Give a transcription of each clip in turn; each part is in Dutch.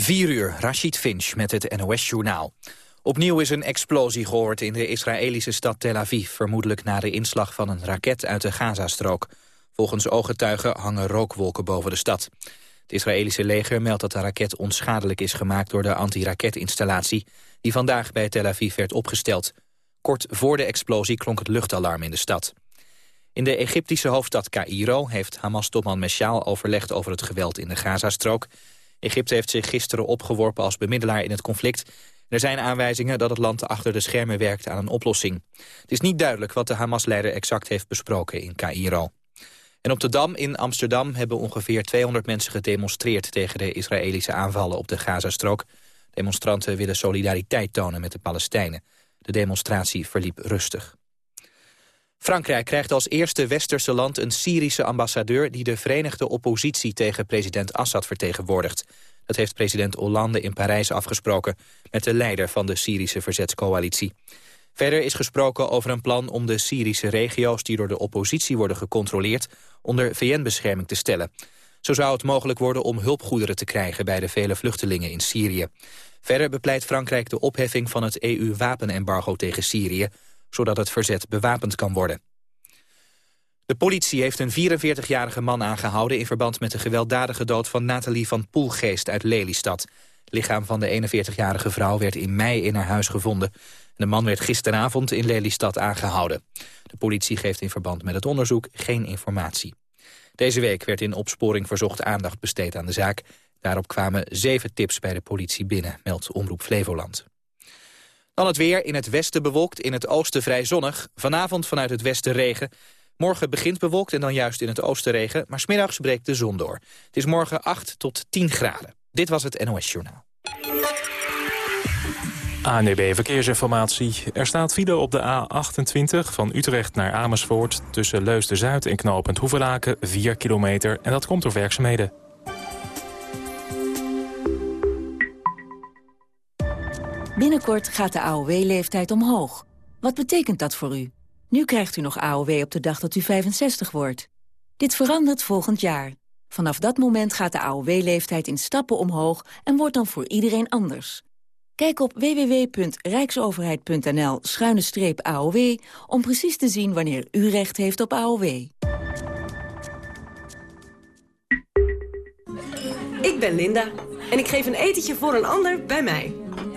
4 uur, Rashid Finch met het NOS-journaal. Opnieuw is een explosie gehoord in de Israëlische stad Tel Aviv... vermoedelijk na de inslag van een raket uit de Gazastrook. Volgens ooggetuigen hangen rookwolken boven de stad. Het Israëlische leger meldt dat de raket onschadelijk is gemaakt... door de antiraketinstallatie die vandaag bij Tel Aviv werd opgesteld. Kort voor de explosie klonk het luchtalarm in de stad. In de Egyptische hoofdstad Cairo heeft Hamas-topman Meshaal overlegd over het geweld in de Gazastrook. Egypte heeft zich gisteren opgeworpen als bemiddelaar in het conflict. Er zijn aanwijzingen dat het land achter de schermen werkt aan een oplossing. Het is niet duidelijk wat de Hamas-leider exact heeft besproken in Cairo. En op de Dam in Amsterdam hebben ongeveer 200 mensen gedemonstreerd... tegen de Israëlische aanvallen op de Gazastrook. Demonstranten willen solidariteit tonen met de Palestijnen. De demonstratie verliep rustig. Frankrijk krijgt als eerste westerse land een Syrische ambassadeur... die de verenigde oppositie tegen president Assad vertegenwoordigt. Dat heeft president Hollande in Parijs afgesproken... met de leider van de Syrische verzetscoalitie. Verder is gesproken over een plan om de Syrische regio's... die door de oppositie worden gecontroleerd... onder VN-bescherming te stellen. Zo zou het mogelijk worden om hulpgoederen te krijgen... bij de vele vluchtelingen in Syrië. Verder bepleit Frankrijk de opheffing van het EU-wapenembargo tegen Syrië zodat het verzet bewapend kan worden. De politie heeft een 44-jarige man aangehouden... in verband met de gewelddadige dood van Nathalie van Poelgeest uit Lelystad. Het lichaam van de 41-jarige vrouw werd in mei in haar huis gevonden. De man werd gisteravond in Lelystad aangehouden. De politie geeft in verband met het onderzoek geen informatie. Deze week werd in opsporing verzocht aandacht besteed aan de zaak. Daarop kwamen zeven tips bij de politie binnen, meldt Omroep Flevoland. Dan het weer, in het westen bewolkt, in het oosten vrij zonnig. Vanavond vanuit het westen regen. Morgen begint bewolkt en dan juist in het oosten regen. Maar smiddags breekt de zon door. Het is morgen 8 tot 10 graden. Dit was het NOS Journaal. ANEB Verkeersinformatie. Er staat file op de A28 van Utrecht naar Amersfoort... tussen Leusden-Zuid en knooppunt Hoevelaken, 4 kilometer. En dat komt door werkzaamheden. Binnenkort gaat de AOW-leeftijd omhoog. Wat betekent dat voor u? Nu krijgt u nog AOW op de dag dat u 65 wordt. Dit verandert volgend jaar. Vanaf dat moment gaat de AOW-leeftijd in stappen omhoog... en wordt dan voor iedereen anders. Kijk op www.rijksoverheid.nl-aow... om precies te zien wanneer u recht heeft op AOW. Ik ben Linda en ik geef een etentje voor een ander bij mij.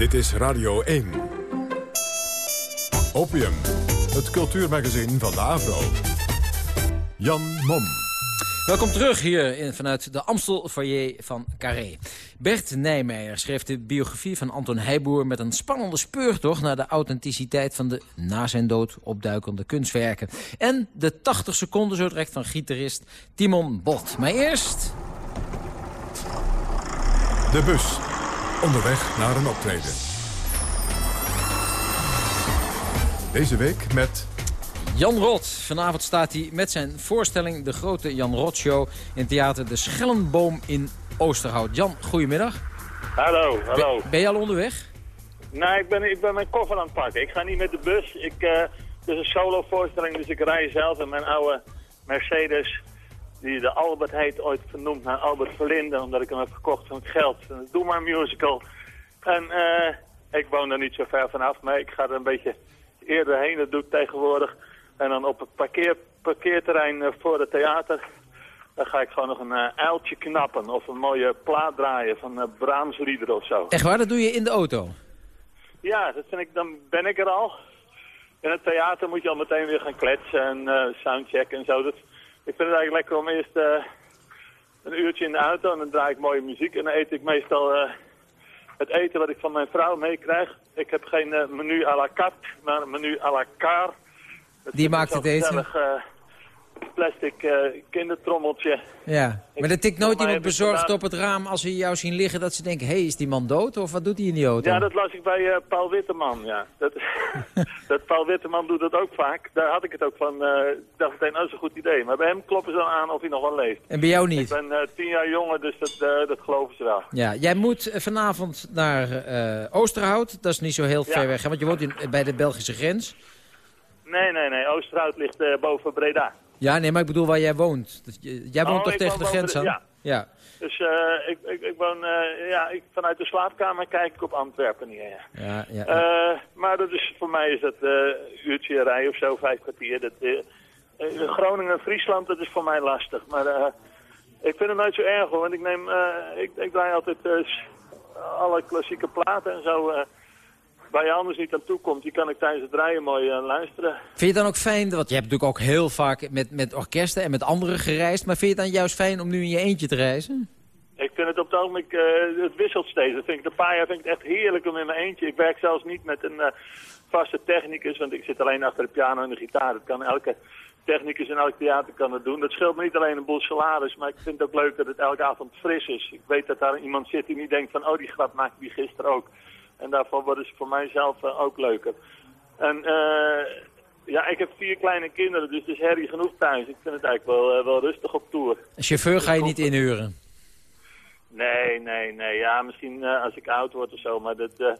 Dit is Radio 1. Opium, het cultuurmagazin van de AVRO. Jan Mom. Welkom terug hier in, vanuit de Amstel foyer van Carré. Bert Nijmeijer schreef de biografie van Anton Heijboer... met een spannende speurtocht naar de authenticiteit van de na zijn dood opduikende kunstwerken. En de 80 seconden zo direct van gitarist Timon Bot. Maar eerst... De bus Onderweg naar een optreden. Deze week met... Jan Rot. Vanavond staat hij met zijn voorstelling De Grote Jan Rot Show... in theater De Schellenboom in Oosterhout. Jan, goedemiddag. Hallo, hallo. Ben, je al onderweg? Nee, ik ben, ik ben mijn koffer aan het pakken. Ik ga niet met de bus. Ik, uh, het is een solo voorstelling, dus ik rij zelf in mijn oude Mercedes die de Albert heet, ooit vernoemd naar Albert Verlinde, omdat ik hem heb gekocht van het geld. Doe maar musical. En uh, ik woon er niet zo ver vanaf, maar ik ga er een beetje eerder heen. Dat doe ik tegenwoordig. En dan op het parkeerterrein eh, voor het theater. Dan ga ik gewoon nog een uh, uiltje knappen of een mooie plaat draaien van uh, Brahms lieder of zo. Echt waar? Dat doe je in de auto? Ja, dat vind ik, dan ben ik er al. In het theater moet je al meteen weer gaan kletsen en uh, soundchecken en zo. Dat, ik vind het eigenlijk lekker om eerst een uurtje in de auto en dan draai ik mooie muziek. En dan eet ik meestal het eten wat ik van mijn vrouw meekrijg. Ik heb geen menu à la carte, maar een menu à la carte. Die maakt het eten? Plastic uh, kindertrommeltje. Ja, maar er tikt nooit iemand bezorgd op het raam als ze jou zien liggen... dat ze denken, hé, hey, is die man dood of wat doet hij in die auto? Ja, dat las ik bij uh, Paul Witteman, ja. Dat, dat Paul Witteman doet dat ook vaak. Daar had ik het ook van, uh, dacht meteen, oh, dat is een goed idee. Maar bij hem kloppen ze dan aan of hij nog wel leeft. En bij jou niet? Ik ben tien jaar jonger, dus dat, dat geloven ze wel. Ja, jij moet vanavond naar Oosterhout. Dat is niet zo heel ver weg, hè? want je woont in, bij de Belgische grens. Nee, nee, nee. Oosterhout ligt boven Breda. Ja, nee, maar ik bedoel waar jij woont. Jij woont oh, toch tegen de grens aan? Ja. ja. Dus uh, ik, ik, ik, woon, uh, ja, ik, vanuit de slaapkamer kijk ik op Antwerpen neer. Ja. Ja, ja, uh, maar dat is, voor mij is dat uurtje rij of zo, vijf kwartier. Dat, Groningen en Friesland, dat is voor mij lastig. Maar ik vind het nooit zo erg hoor, want ik neem, ik, ik draai altijd alle klassieke platen en zo waar je anders niet aan toe komt, die kan ik tijdens het rijden mooi uh, luisteren. Vind je dan ook fijn, want je hebt natuurlijk ook heel vaak met, met orkesten en met anderen gereisd, maar vind je het dan juist fijn om nu in je eentje te reizen? Ik vind het op het ogenblik, uh, het wisselt steeds. Dat vind ik, de paar jaar vind ik het echt heerlijk om in mijn eentje. Ik werk zelfs niet met een uh, vaste technicus, want ik zit alleen achter de piano en de gitaar. Dat kan elke technicus in elk theater kan het doen. Dat scheelt me niet alleen een boel salaris, maar ik vind het ook leuk dat het elke avond fris is. Ik weet dat daar iemand zit die niet denkt van, oh die grap maakte die gisteren ook. En daarvan worden ze voor mijzelf uh, ook leuker. En uh, ja, ik heb vier kleine kinderen, dus het is herrie genoeg thuis. Ik vind het eigenlijk wel, uh, wel rustig op tour. Een chauffeur ga je niet inhuren? Nee, nee, nee. Ja, misschien als ik oud word of zo, maar dat...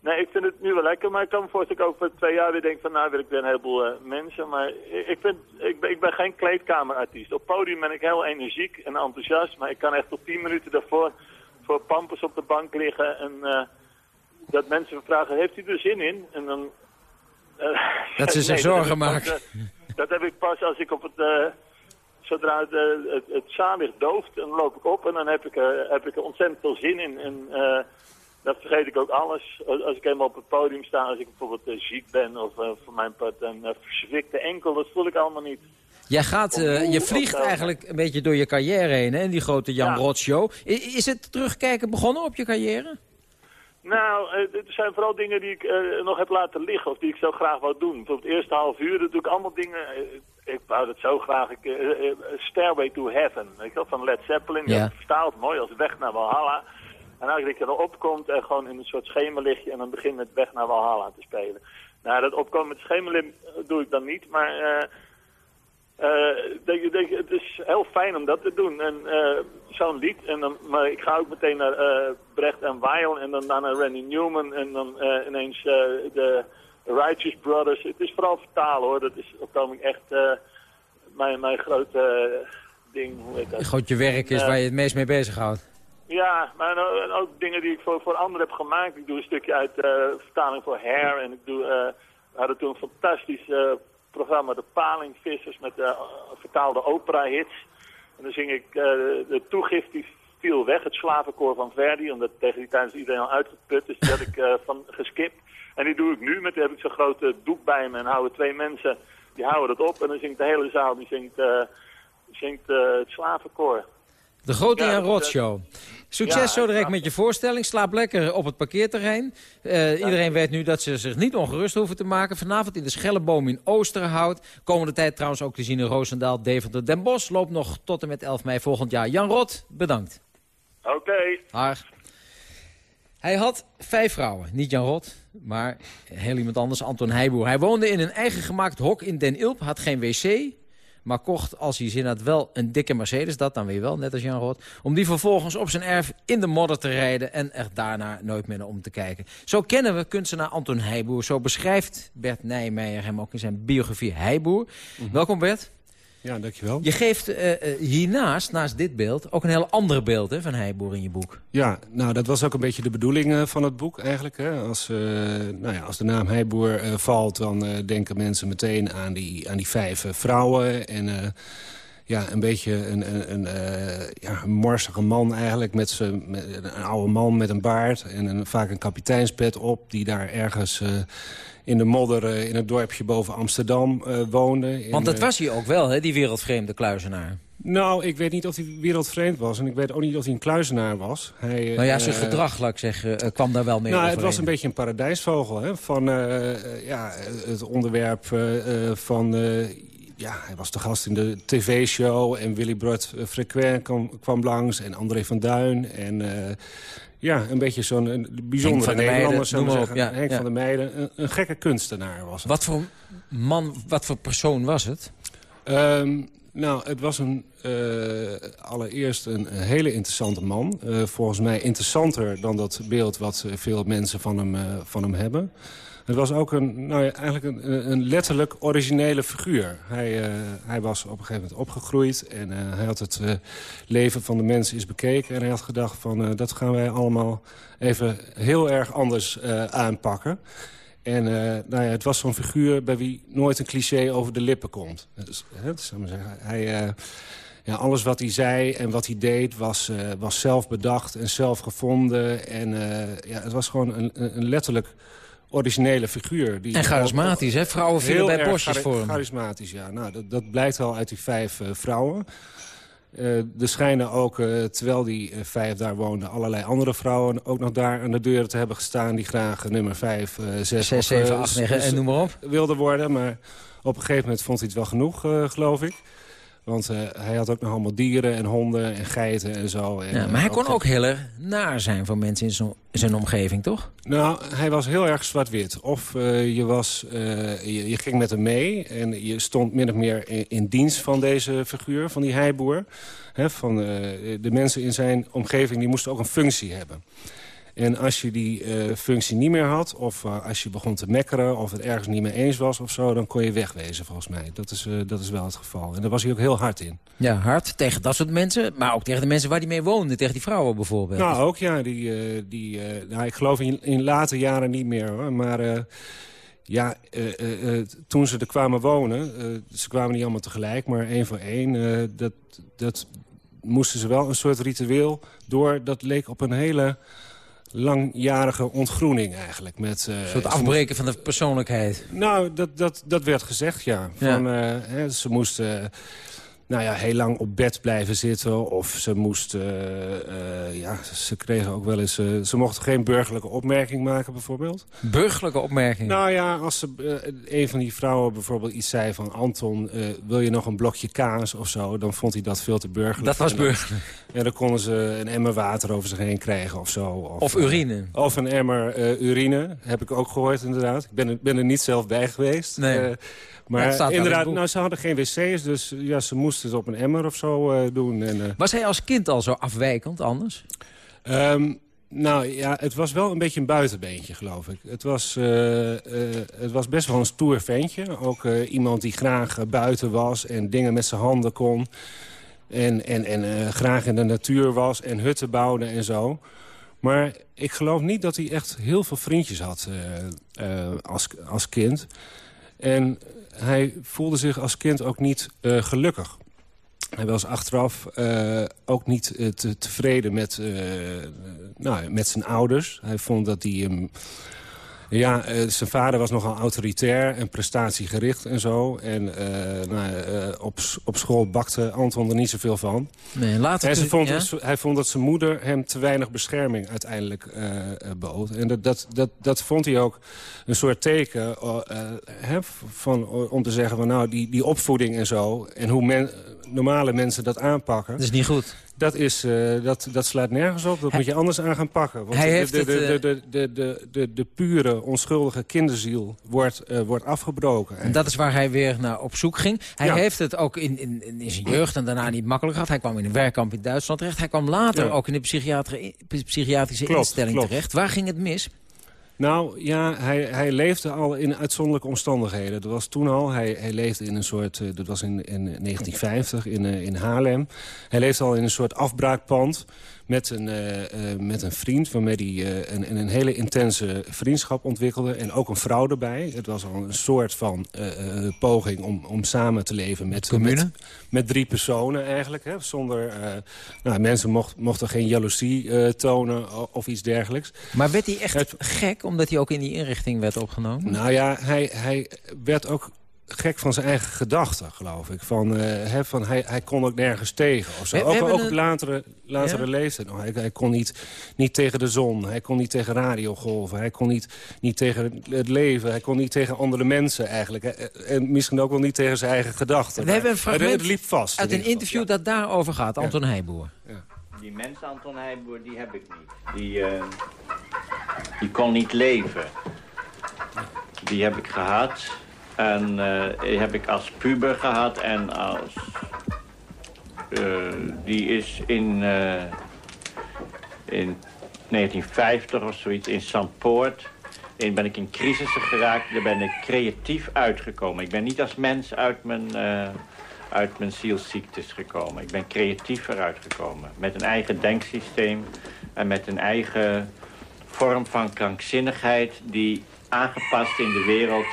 nee, ik vind het nu wel lekker, maar ik kan me voorstellen dat ik over twee jaar weer denk van... nou wil ik weer een heleboel mensen, maar ik, vind, ik, ben, ik ben geen kleedkamerartiest. Op podium ben ik heel energiek en enthousiast, maar ik kan echt tot tien minuten daarvoor voor pampers op de bank liggen en dat mensen vragen, heeft u er zin in? En dan... Uh, dat ze zich nee, zorgen maken. Dat, uh, dat heb ik pas als ik op het... Uh, zodra het, het, het zaallicht dooft, dan loop ik op en dan heb ik, heb ik er ontzettend veel zin in. En dan vergeet ik ook alles. Als ik eenmaal op het podium sta, als ik bijvoorbeeld ziek ben of voor mijn part een verzwikte enkel, dat voel ik allemaal niet. Jij gaat, je vliegt eigenlijk een beetje door je carrière heen, hè, in die grote Jan ja. Roth show. Is het terugkijken begonnen op je carrière? Nou, het zijn vooral dingen die ik uh, nog heb laten liggen of die ik zo graag wou doen. Bijvoorbeeld het eerste half uur, dat doe ik allemaal dingen... Uh, ik wou dat zo graag. Ik, uh, Stairway to Heaven, weet je wel, van Led Zeppelin. Ja. Dat vertaalt mooi als Weg naar Valhalla. En als ik erop komt en gewoon in een soort schemerlichtje... en dan begin met Weg naar Valhalla te spelen. Nou, dat opkomen met schemerlicht doe ik dan niet, maar... Uh, denk, denk, het is heel fijn om dat te doen. En uh, zo'n lied. En dan, maar ik ga ook meteen naar uh, Brecht en Weil en dan naar Randy Newman en dan ineens de Righteous Brothers. Het is vooral vertalen hoor. Dat is op het echt mijn, mijn grote ding. Hoe heet dat? Groot je werk is waar je het meest mee bezighoudt. Ja, maar ook dingen die ik voor, voor anderen heb gemaakt. Ik doe een stukje uit vertaling voor Hair en ik doe, we hadden toen een fantastisch programma De Palingvissers met de vertaalde opera-hits. En dan zing ik uh, de toegift die viel weg, het slavenkoor van Verdi, omdat tegen die tijd is iedereen al uitgeput, dus die had ik uh, van geskipt. En die doe ik nu, met heb ik zo'n grote doek bij me en houden twee mensen, die houden dat op. En dan zingt de hele zaal, die zingt, uh, zingt het slavenkoor. De Grote ja, Jan Rot Show. Succes zo direct met je voorstelling. Slaap lekker op het parkeerterrein. Uh, iedereen weet nu dat ze zich niet ongerust hoeven te maken. Vanavond in de Schelleboom in Oosterhout. Komende tijd trouwens ook te zien in Roosendaal, Deventer, Den Bosch. Loopt nog tot en met 11 mei volgend jaar. Jan Rot, bedankt. Oké. Okay. Hij had vijf vrouwen. Niet Jan Rot, maar heel iemand anders, Anton Heijboer. Hij woonde in een eigen gemaakt hok in Den Ilp, had geen wc... Maar kocht, als hij zin had, wel een dikke Mercedes. Dat dan weer wel, net als Jan Rood. Om die vervolgens op zijn erf in de modder te rijden. En er daarna nooit meer naar om te kijken. Zo kennen we kunstenaar Anton Heijboer. Zo beschrijft Bert Nijmeijer hem ook in zijn biografie Heijboer. Mhm. Welkom Bert. Ja, dankjewel. Je geeft uh, hiernaast, naast dit beeld, ook een heel ander beeld hè, van Heiboer in je boek. Ja, nou dat was ook een beetje de bedoeling uh, van het boek eigenlijk. Hè. Als, nou ja, als de naam Heiboer valt, dan denken mensen meteen aan die, aan die vijf vrouwen. En ja, een beetje een, een, een, ja, een morsige man eigenlijk. Met, met een oude man met een baard en een, vaak een kapiteinspet op... die daar ergens in de modder in het dorpje boven Amsterdam uh, woonde. Want dat was hij ook wel, hè, die wereldvreemde kluizenaar. Nou, ik weet niet of hij wereldvreemd was. En ik weet ook niet of hij een kluizenaar was. Hij, nou ja, zijn uh, gedrag, laat ik zeggen, kwam daar wel mee Nou, overeen. het was een beetje een paradijsvogel. Hè, van uh, ja, het onderwerp van... ja, hij was de gast in de tv-show. En Willy Brod Frequent kwam, kwam, langs. En André van Duin. En... Ja, een beetje zo'n bijzondere Nederlander, zou zeggen. Ja, Henk ja. van der Meijden. Een, een, gekke kunstenaar was het. Wat voor man, wat voor persoon was het? Um, nou, het was een, uh, allereerst een, een, hele interessante man. Uh, volgens mij interessanter dan dat beeld wat veel mensen van hem, uh, van hem hebben. Het was ook een, nou ja, eigenlijk een, een letterlijk originele figuur. Hij, uh, hij was op een gegeven moment opgegroeid en uh, hij had het uh, leven van de mensen eens bekeken. En hij had gedacht van dat gaan wij allemaal even heel erg anders aanpakken. En nou ja, het was zo'n figuur bij wie nooit een cliché over de lippen komt. Dus, hè, zeggen, hij... Ja, alles wat hij zei en wat hij deed was, was zelf bedacht en zelf gevonden. En ja, het was gewoon een, een letterlijk originele figuur. Die en charismatisch, hè? Vrouwen vielen bij bosjes voor hem. charismatisch, ja. Nou, dat, dat blijkt wel uit die vijf uh, vrouwen. Uh, er schijnen ook, uh, terwijl die vijf daar woonden... allerlei andere vrouwen ook nog daar aan de deuren te hebben gestaan... die graag nummer vijf, zes, 6, 7, 8, 9 en noem maar op. wilden worden. Maar op een gegeven moment vond hij het wel genoeg, geloof ik. Want uh, hij had ook nog allemaal dieren en honden en geiten en zo. En, ja, maar hij kon ook heel erg naar zijn voor mensen in, zijn omgeving, toch? Nou, hij was heel erg zwart-wit. Of uh, je, was, uh, je, je, ging met hem mee en je stond min of meer in, in dienst van deze figuur, van die heiboer. He, van, de mensen in zijn omgeving die moesten ook een functie hebben. En als je die uh, functie niet meer had, of uh, als je begon te mekkeren... of het ergens niet mee eens was of zo, dan kon je wegwezen volgens mij. Dat is, uh, dat is wel het geval. En daar was hij ook heel hard in. Ja, hard tegen dat soort mensen, maar ook tegen de mensen waar hij mee woonde. Tegen die vrouwen bijvoorbeeld. Nou, ook ja. Die, die, nou, ik geloof in, in later jaren niet meer, hoor. Maar... Ja, toen ze er kwamen wonen, ze kwamen niet allemaal tegelijk, maar één voor één. dat, dat moesten ze wel een soort ritueel door. Dat leek op een hele langjarige ontgroening eigenlijk. Met, uh, een soort afbreken van de persoonlijkheid. Nou, dat, dat, dat werd gezegd, ja. Van, ja. Uh, hè, ze moesten nou ja, heel lang op bed blijven zitten. Of ze moesten... Uh, ja, ze kregen ook wel eens... ze mochten geen burgerlijke opmerking maken, bijvoorbeeld. Burgerlijke opmerking? Nou ja, als ze, een van die vrouwen bijvoorbeeld iets zei van... Anton, wil je nog een blokje kaas of zo? Dan vond hij dat veel te burgerlijk. Dat was burgerlijk. Ja, dan konden ze een emmer water over zich heen krijgen of zo. Of, of urine. of een emmer urine, heb ik ook gehoord inderdaad. Ik ben er, ben er niet zelf bij geweest. Nee. Maar inderdaad, nou, ze hadden geen wc's, dus ja, ze moesten op een emmer of zo uh, doen. En, uh... Was hij als kind al zo afwijkend anders? Um, nou ja, het was wel een beetje een buitenbeentje, geloof ik. Het was, uh, het was best wel een stoer ventje. Ook iemand die graag buiten was en dingen met zijn handen kon. En, en, en graag in de natuur was en hutten bouwde en zo. Maar ik geloof niet dat hij echt heel veel vriendjes had als, als kind. En hij voelde zich als kind ook niet gelukkig. Hij was achteraf uh, ook niet uh, te, tevreden met, nou, met zijn ouders. Hij vond dat hij hem... Ja, zijn vader was nogal autoritair en prestatiegericht en zo. En nou, op, op school bakte Anton er niet zoveel van. Nee, later en vond, ja? Hij vond dat zijn moeder hem te weinig bescherming uiteindelijk bood. En dat, dat, dat, dat vond hij ook een soort teken van, om te zeggen... van nou, die, die opvoeding en zo... en hoe men, normale mensen dat aanpakken... Dat is niet goed. Dat, is, uh, dat, dat slaat nergens op. Dat hij, moet je anders aan gaan pakken. Want hij de, heeft de, het, de, de, de, de, de, de, pure, onschuldige kinderziel wordt, uh, wordt afgebroken. En dat is waar hij weer naar op zoek ging. Hij ja. heeft het ook in, in, in zijn jeugd en daarna niet makkelijk gehad. Hij kwam in een werkkamp in Duitsland terecht. Hij kwam later ja. ook in de psychiatrische klopt, instelling klopt. terecht. Waar ging het mis? Nou ja, hij, hij leefde al in uitzonderlijke omstandigheden. Dat was toen al. Hij, hij leefde in een soort, uh, dat was in, in 1950 in, uh, in Haarlem. Hij leefde al in een soort afbraakpand met een, uh, uh, met een vriend... waarmee hij uh, een, een hele intense vriendschap ontwikkelde. En ook een vrouw erbij. Het was al een soort van poging om, om samen te leven met, met, met, drie personen eigenlijk. Hè, zonder, nou, mensen mocht, mochten geen jaloezie tonen of iets dergelijks. Maar werd hij echt Het, gek omdat hij ook in die inrichting werd opgenomen? Nou ja, hij, hij werd ook gek van zijn eigen gedachten, geloof ik. Van, uh, he, van hij, hij kon ook nergens tegen. Of zo. We, we ook ook een... latere, latere ja? leeftijd. Oh, hij, hij, kon niet, niet tegen de zon. Hij kon niet tegen radiogolven. Hij kon niet, niet tegen het leven. Hij kon niet tegen andere mensen eigenlijk. En misschien ook wel niet tegen zijn eigen gedachten. We hebben een fragment het liep vast, uit een interview ja. dat daarover gaat. Anton ja. Heijboer. Ja. Die mens Anton Heijboer, die heb ik niet. Die, uh, die kon niet leven. Die heb ik gehad... En uh, heb ik als puber gehad en als... Uh, die is in, uh, in 1950 of zoiets in Zandpoort... En ben ik in crisissen geraakt, daar ben ik creatief uitgekomen. Ik ben niet als mens uit mijn, uit mijn zielsziektes gekomen. Ik ben creatief eruit gekomen. Met een eigen denksysteem en met een eigen vorm van krankzinnigheid... die aangepast in de wereld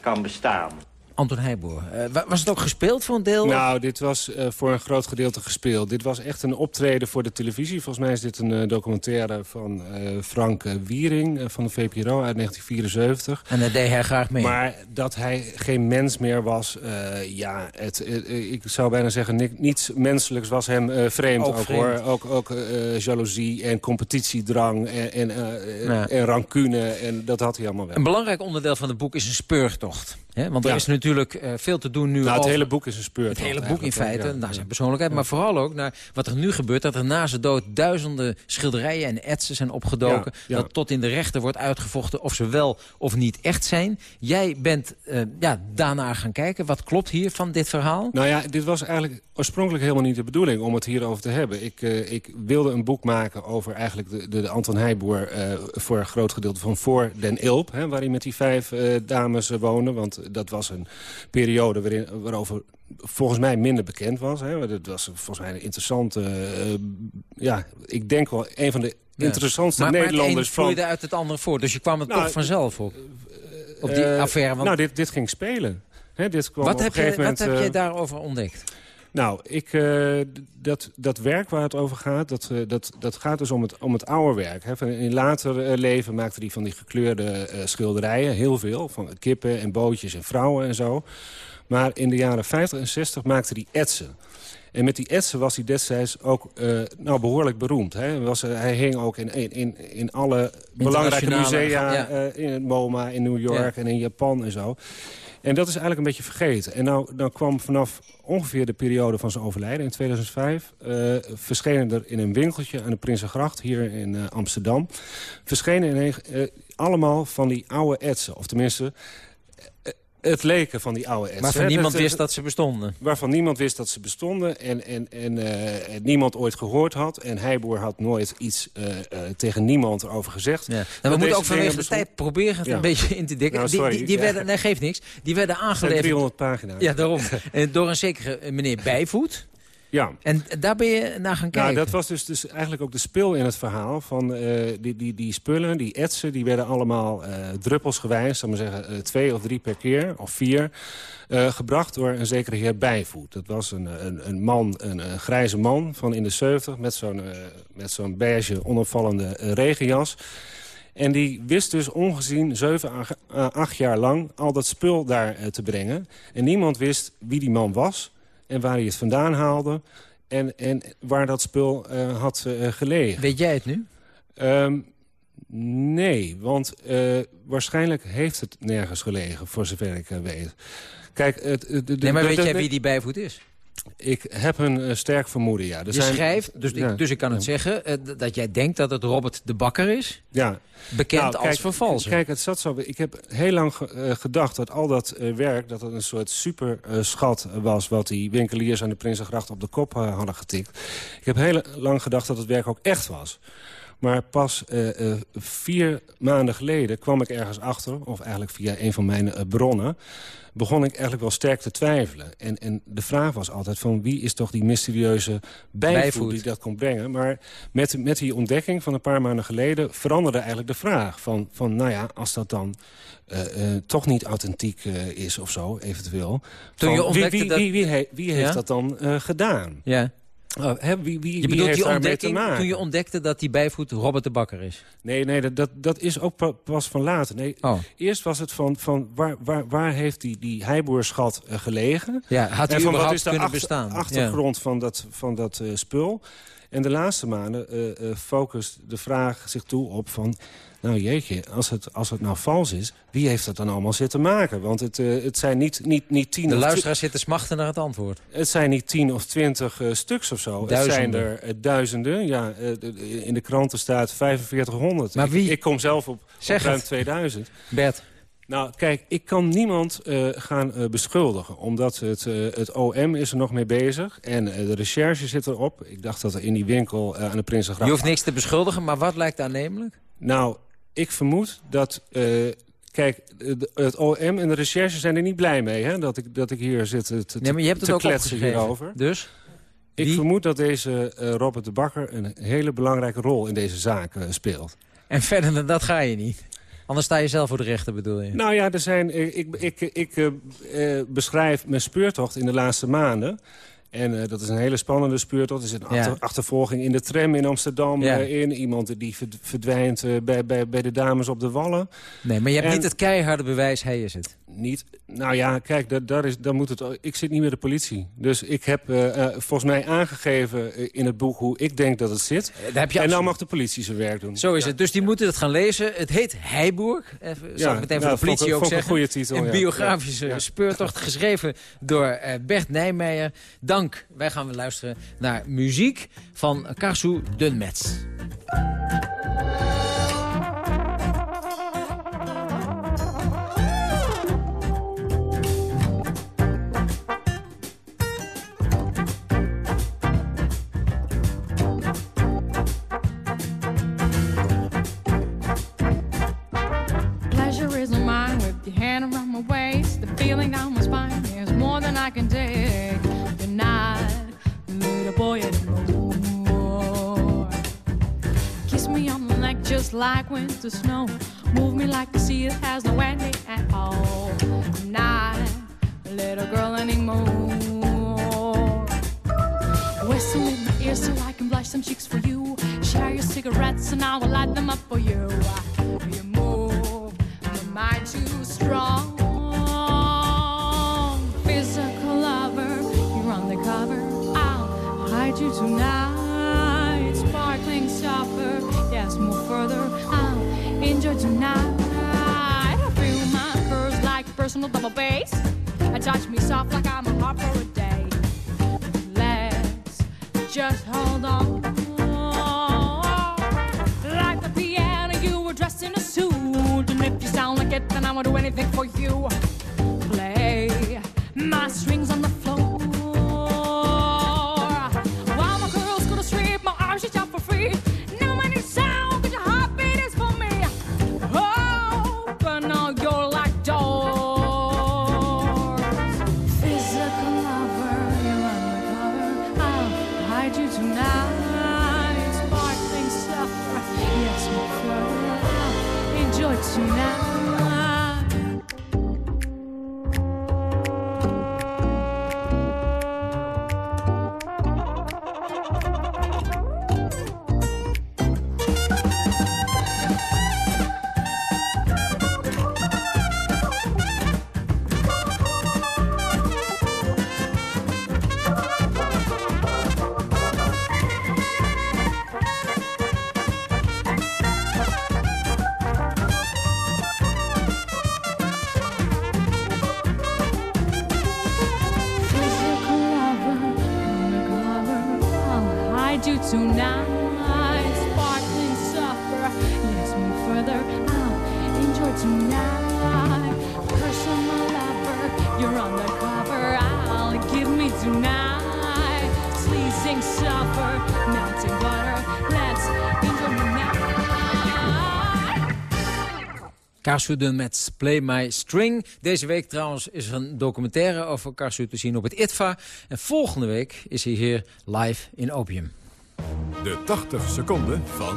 kan bestaan. Anton Heijboer. Uh, was het ook gespeeld voor een deel? Nou, dit was uh, voor een groot gedeelte gespeeld. Dit was echt een optreden voor de televisie. Volgens mij is dit een uh, documentaire van Frank Wiering van de VPRO uit 1974. En daar deed hij graag mee. Maar dat hij geen mens meer was, ja, het, ik zou bijna zeggen, niets menselijks was hem vreemd. Ook, ook, vreemd. Hoor. ook, ook jaloezie en competitiedrang en, en, ja. en rancune. En dat had hij allemaal wel. Een belangrijk onderdeel van het boek is een speurtocht. He, want er ja. is natuurlijk uh, veel te doen nu. Nou, het over... hele boek is een speur. Het hele boek in feite, ja, naar zijn persoonlijkheid. Maar vooral ook naar wat er nu gebeurt. Dat er na zijn dood duizenden schilderijen en etsen zijn opgedoken. Dat tot in de rechter wordt uitgevochten of ze wel of niet echt zijn. Jij bent uh, ja, daarna gaan kijken. Wat klopt hier van dit verhaal? Nou ja, dit was eigenlijk oorspronkelijk helemaal niet de bedoeling om het hierover te hebben. Ik, uh, ik wilde een boek maken over eigenlijk de, de, de Anton Heijboer... voor een groot gedeelte van voor Den Ilp. Hè, waar hij met die vijf dames woonde. Want dat was een periode waarin, waarover volgens mij minder bekend was. Hè. Het was volgens mij een interessante... Uh, ja, ik denk wel een van de ja. interessantste maar, Nederlanders. Maar het vloeide uit het andere voor, dus je kwam het nou, toch vanzelf op? Op die uh, affaire? Want... Nou, dit, dit ging spelen. Hè, dit kwam wat heb, je, moment, wat heb je daarover ontdekt? Nou, ik, uh, dat, dat werk waar het over gaat, dat, uh, dat, dat gaat dus om het, om het oude werk. Hè. Van in later uh, leven maakte hij van die gekleurde schilderijen, heel veel. Van kippen en bootjes en vrouwen en zo. Maar in de jaren 50 en 60 maakte hij etsen. En met die etsen was hij destijds ook uh, nou, behoorlijk beroemd. Hè. Was, uh, hij hing ook in, in, in alle belangrijke musea. Ja. Uh, in het MoMA, in New York ja. en in Japan en zo. En dat is eigenlijk een beetje vergeten. En nou, dan kwam vanaf ongeveer de periode van zijn overlijden in 2005... Uh, verschenen er in een winkeltje aan de Prinsengracht hier in uh, Amsterdam... verschenen in, uh, allemaal van die oude etsen. Of tenminste, het leken van die oude etsen. Waarvan hè? niemand dat, wist dat ze bestonden. Waarvan niemand wist dat ze bestonden en, en, en uh, niemand ooit gehoord had. En Heijboer had nooit iets uh, uh, tegen niemand erover gezegd. Ja. Nou, we moeten ook vanwege de tijd proberen het ja. een beetje in te dikken. Nou, sorry, die, die, die ja. werden, nee, geeft niks. Die werden aangeleverd... 300 pagina's. Ja, daarom. door een zekere meneer Bijvoet. Ja. En daar ben je naar gaan kijken? Nou, dat was dus, dus eigenlijk ook de spil in het verhaal. Van, uh, die, die, die spullen, die etsen, die werden allemaal uh, druppelsgewijs... zal maar zeggen, uh, twee of drie per keer, of vier... gebracht door een zekere heer Bijvoet. Dat was een, een, een man, een, een, grijze man van in de 70... met zo'n met zo'n beige, onopvallende regenjas... En die wist dus ongezien 7 à 8 jaar lang al dat spul daar te brengen. En niemand wist wie die man was en waar hij het vandaan haalde... en, en waar dat spul uh, had uh, gelegen. Weet jij het nu? Um, nee, want uh, waarschijnlijk heeft het nergens gelegen, voor zover ik weet. Kijk, het, nee, maar weet jij wie die bijvoet is? Ik heb een uh, sterk vermoeden, ja. Er je zijn... schrijft, dus, ja. ik, dus ik kan het ja. zeggen, uh, dat jij denkt dat het Robert de Bakker is. Ja. Bekend nou, als kijk, vervalser. Kijk, het zat zo. Ik heb heel lang ge, uh, gedacht dat al dat werk, dat het een soort super schat was... wat die winkeliers aan de Prinsengracht op de kop hadden getikt. Ik heb heel lang gedacht dat het werk ook echt was. Maar pas uh, vier maanden geleden kwam ik ergens achter... of eigenlijk via een van mijn bronnen begon ik eigenlijk wel sterk te twijfelen. En, en de vraag was altijd van wie is toch die mysterieuze bijvoet, die dat kon brengen. Maar met, met die ontdekking van een paar maanden geleden... veranderde eigenlijk de vraag van, van nou ja, als dat dan... Toch niet authentiek is of zo, eventueel. Toen je wie, wie, wie, wie, he, wie heeft ja? dat dan gedaan? Ja. Hè, wie, wie, je bedoelt die maken? toen je ontdekte dat die bijvoet Robert de Bakker is? Nee, nee dat, dat, dat is ook pa- pas van later. Nee, Oh. Eerst was het van, van waar, waar, waar heeft die, die heiboerschat uh, gelegen? Ja, had en hij van wat überhaupt is de kunnen achter- bestaan? achtergrond van dat, van dat uh, spul? En de laatste maanden uh, focust de vraag zich toe op van... nou jeetje, als het, als het nou vals is, wie heeft dat dan allemaal zitten maken? Want het, uh, het zijn niet, niet, niet tien De luisteraars zitten smachten naar het antwoord. het zijn niet tien of twintig uh, stuks of zo. Duizenden. Het zijn er duizenden. Ja, in de kranten staat 4500. Maar wie? Ik, ik kom zelf op, Zeg op ruim het. 2000. Bert. Nou, kijk, ik kan niemand uh, gaan uh, beschuldigen. Omdat het, uh, het OM is er nog mee bezig. En de recherche zit erop. Ik dacht dat er in die winkel aan de Prinsengracht... Je hoeft niks te beschuldigen, maar wat lijkt aannemelijk? Nou, ik vermoed dat... Kijk, het OM en de recherche zijn er niet blij mee, hè? Dat ik, dat ik hier zit te, te, nee, maar je hebt het te ook kletsen hierover. Dus? Ik Wie? vermoed dat deze Robert de Bakker een hele belangrijke rol in deze zaak speelt. En verder dan dat ga je niet? Anders sta je zelf voor de rechter, bedoel je? Nou ja, er zijn, ik, ik, ik, ik uh, beschrijf mijn speurtocht in de laatste maanden. En uh, dat is een hele spannende speurtocht. Er is een Ja. achtervolging in de tram in Amsterdam Ja. uh, in. Iemand die verd- verdwijnt uh, bij, bij, bij de dames op de Wallen. Nee, maar je hebt En- niet het keiharde bewijs, hij is het. Niet, nou ja, kijk, daar, daar is, daar moet het, ik zit niet met de politie. Dus ik heb volgens mij aangegeven in het boek hoe ik denk dat het zit. Eh, Daar heb je en dan absoluut- mag de politie zijn werk doen. Zo is het. Dus die moeten het gaan lezen. Het heet Heiboer. Even, zal ik meteen voor de politie ook een zeggen. goede titel, Een ja. biografische speurtocht geschreven door eh, Bert Nijmeijer. Dank. Wij gaan weer luisteren naar muziek van Karsu Dunmets. Hand around my waist. The feeling down my spine is more than I can take. Just like winter snow. Move me like a sea that has no ending at all. I'm not a little girl anymore. Whistle in my ear so I can blush some cheeks for you. Share your cigarettes and I will light them up for. You personal double bass. I touch me soft like I'm a harp for a day. Let's just hold on. Like the piano, you were dressed in a suit. And if you sound like it, then I will do anything for you. Karsu Personal. I'll give me met Play My String. Deze week trouwens is er een documentaire over Karsu te zien op het ITVA. En volgende week is hij hier live in Opium. De 80 seconden van...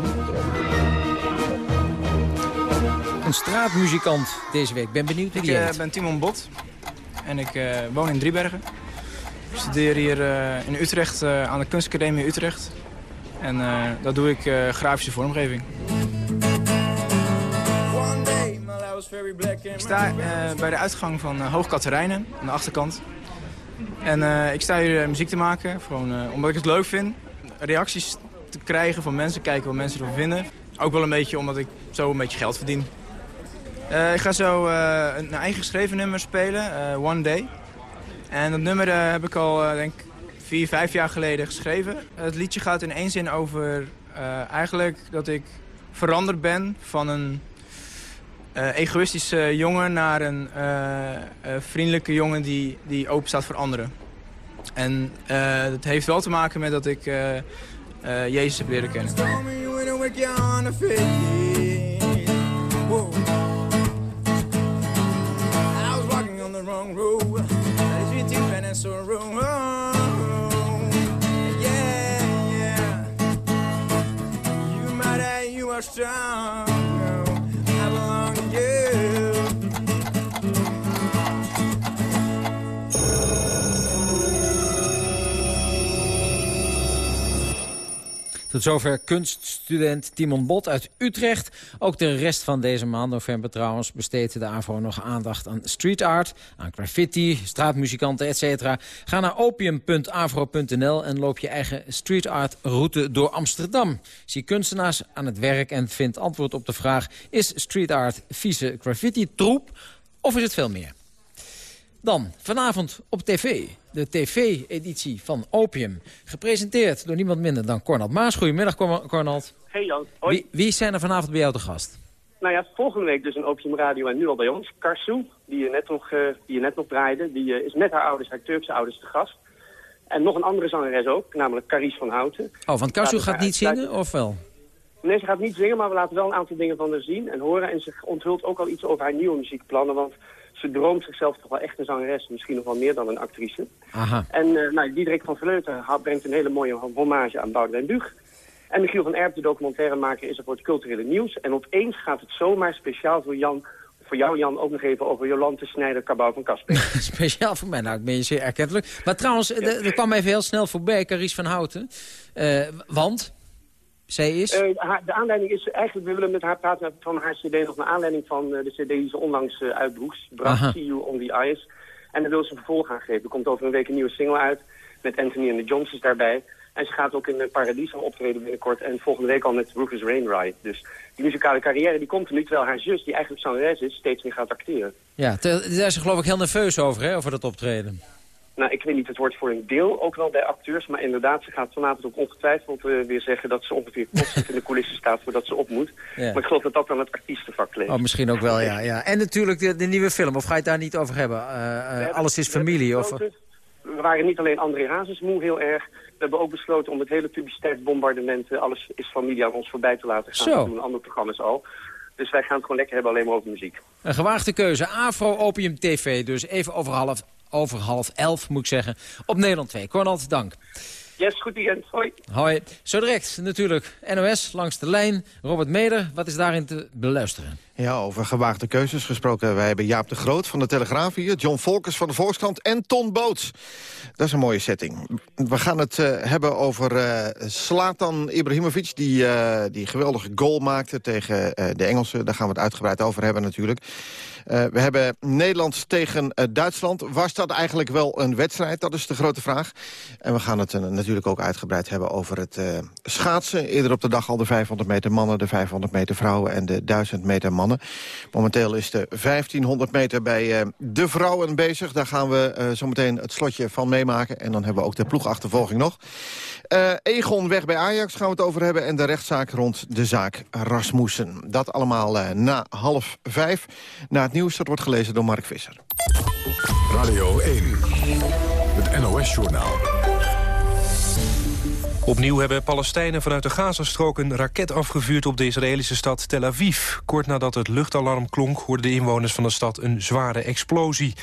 Een straatmuzikant deze week. Ben benieuwd wie Ik die eh, ben Timon Bot en ik eh, woon in Driebergen. Ik studeer hier eh, in Utrecht aan de Kunstacademie Utrecht. En dat doe ik grafische vormgeving. Ik sta bij de uitgang van Hoog Katerijnen, aan de achterkant. En ik sta hier muziek te maken, gewoon, omdat ik het leuk vind. Reacties te krijgen van mensen, kijken wat mensen ervan vinden. Ook wel een beetje omdat ik zo een beetje geld verdien. Eh, ik ga zo eh, een eigen geschreven nummer spelen, eh, One Day. En dat nummer heb ik al, denk vier, vijf jaar geleden geschreven. Het liedje gaat in één zin over eigenlijk dat ik veranderd ben van een egoïstische jongen naar een vriendelijke jongen die, die open staat voor anderen. En dat heeft wel te maken met dat ik Jezus heb leren kennen. wrong road. That is waiting when I so wrong. Yeah, yeah. You matter, you are strong. Tot zover kunststudent Timon Bot uit Utrecht. Ook de rest van deze maand, november trouwens, besteedt de AVRO nog aandacht aan street art, aan graffiti, straatmuzikanten, etc. Ga naar opium.avro.nl en loop je eigen street art route door Amsterdam. Zie kunstenaars aan het werk en vind antwoord op de vraag... is street art vieze graffiti troep of is het veel meer? Dan, vanavond op tv. De tv-editie van Opium. Gepresenteerd door niemand minder dan Cornald Maas. Goedemiddag, Cor- Cornald. Hey Jan. Hoi. Wie, wie zijn er vanavond bij jou te gast? Nou ja, volgende week dus een Opium Radio en nu al bij ons. Karsu, die je net nog, eh, die je net nog draaide, die eh, is met haar ouders, haar Turkse ouders, te gast. En nog een andere zangeres ook, namelijk Caries van Houten. Oh, want Karsu gaat niet zingen, of wel? Nee, ze gaat niet zingen, maar we laten wel een aantal dingen van haar zien en horen. En ze onthult ook al iets over haar nieuwe muziekplannen, want ze droomt zichzelf toch wel echt een zangeres. Misschien nog wel meer dan een actrice. Aha. En eh nou, Diederik van Vleuten brengt een hele mooie hommage aan Boudewijn Buug. En Michiel van Erp, de documentairemaker, is er voor het culturele nieuws. En opeens gaat het zomaar speciaal voor Jan, voor jou Jan, ook nog even over Jolante Snijder, Cabau van Kasper. Speciaal voor mij, nou, ik ben je zeer erkentelijk. Maar trouwens, er er kwam even heel snel voorbij, Caries van Houten. Eh, want, zij is... Eh, haar- de aanleiding is, eigenlijk we willen met haar praten van haar cd nog naar aanleiding van eh, de cd die ze onlangs uh, uitbroeg. Bracht See You on the Ice. En daar wil ze een vervolg aan geven. Er komt over een week een nieuwe single uit met Anthony and the Johnsons daarbij. En ze gaat ook in Paradiso optreden binnenkort. En volgende week al met Rufus Wainwright. Dus die muzikale carrière die komt er nu, terwijl haar zus, die eigenlijk zangeres is, steeds meer gaat acteren. Ja, daar is ze geloof ik heel nerveus over, hè, over dat optreden. Nou, ik weet niet, het wordt voor een deel ook wel bij acteurs. Maar inderdaad, ze gaat vanavond ook ongetwijfeld eh, weer zeggen dat ze ongeveer constant in de coulissen staat voordat ze op moet. Ja. Maar ik geloof dat dat dan het artiestenvak kleeft. Oh, misschien ook wel, ja. ja. En natuurlijk de, de nieuwe film, of ga je het daar niet over hebben? Eh, eh, alles is familie, of... We waren niet alleen André Hazes moe heel erg. We hebben ook besloten om het hele publiciteitsbombardement... eh, alles is familie aan ons voorbij te laten gaan. Zo. Dat doen andere programma's al. Dus wij gaan het gewoon lekker hebben alleen maar over muziek. Een gewaagde keuze. Afro Opium TV, dus even over half, over half elf, moet ik zeggen. Op Nederland 2. Cornald, dank. Yes, goed weekend. Hoi. Hoi. Zo direct natuurlijk NOS langs de lijn. Robert Meder, wat is daarin te beluisteren? Ja, over gewaagde keuzes gesproken. Wij hebben Jaap de Groot van de Telegraaf hier... John Volkers van de Volkskrant en Ton Boots. Dat is een mooie setting. We gaan het eh, hebben over eh Slatan Ibrahimovic... Die, eh, die geweldige goal maakte tegen eh, de Engelsen. Daar gaan we het uitgebreid over hebben natuurlijk. Eh, we hebben Nederland tegen eh, Duitsland. Was dat eigenlijk wel een wedstrijd? Dat is de grote vraag. En we gaan het eh, natuurlijk ook uitgebreid hebben over het schaatsen. Eerder op de dag al de 500 meter mannen, de 500 meter vrouwen... en de 1000 meter mannen. Momenteel is de 1500 meter bij de vrouwen bezig. Daar gaan we zometeen het slotje van meemaken. En dan hebben we ook de ploegachtervolging nog. Egon weg bij Ajax gaan we het over hebben. En de rechtszaak rond de zaak Rasmussen. Dat allemaal na half vijf. Na het nieuws, dat wordt gelezen door Mark Visser. Radio 1, het NOS-journaal. Opnieuw hebben Palestijnen vanuit de Gazastrook een raket afgevuurd op de Israëlische stad Tel Aviv. Kort nadat het luchtalarm klonk hoorden de inwoners van de stad een zware explosie.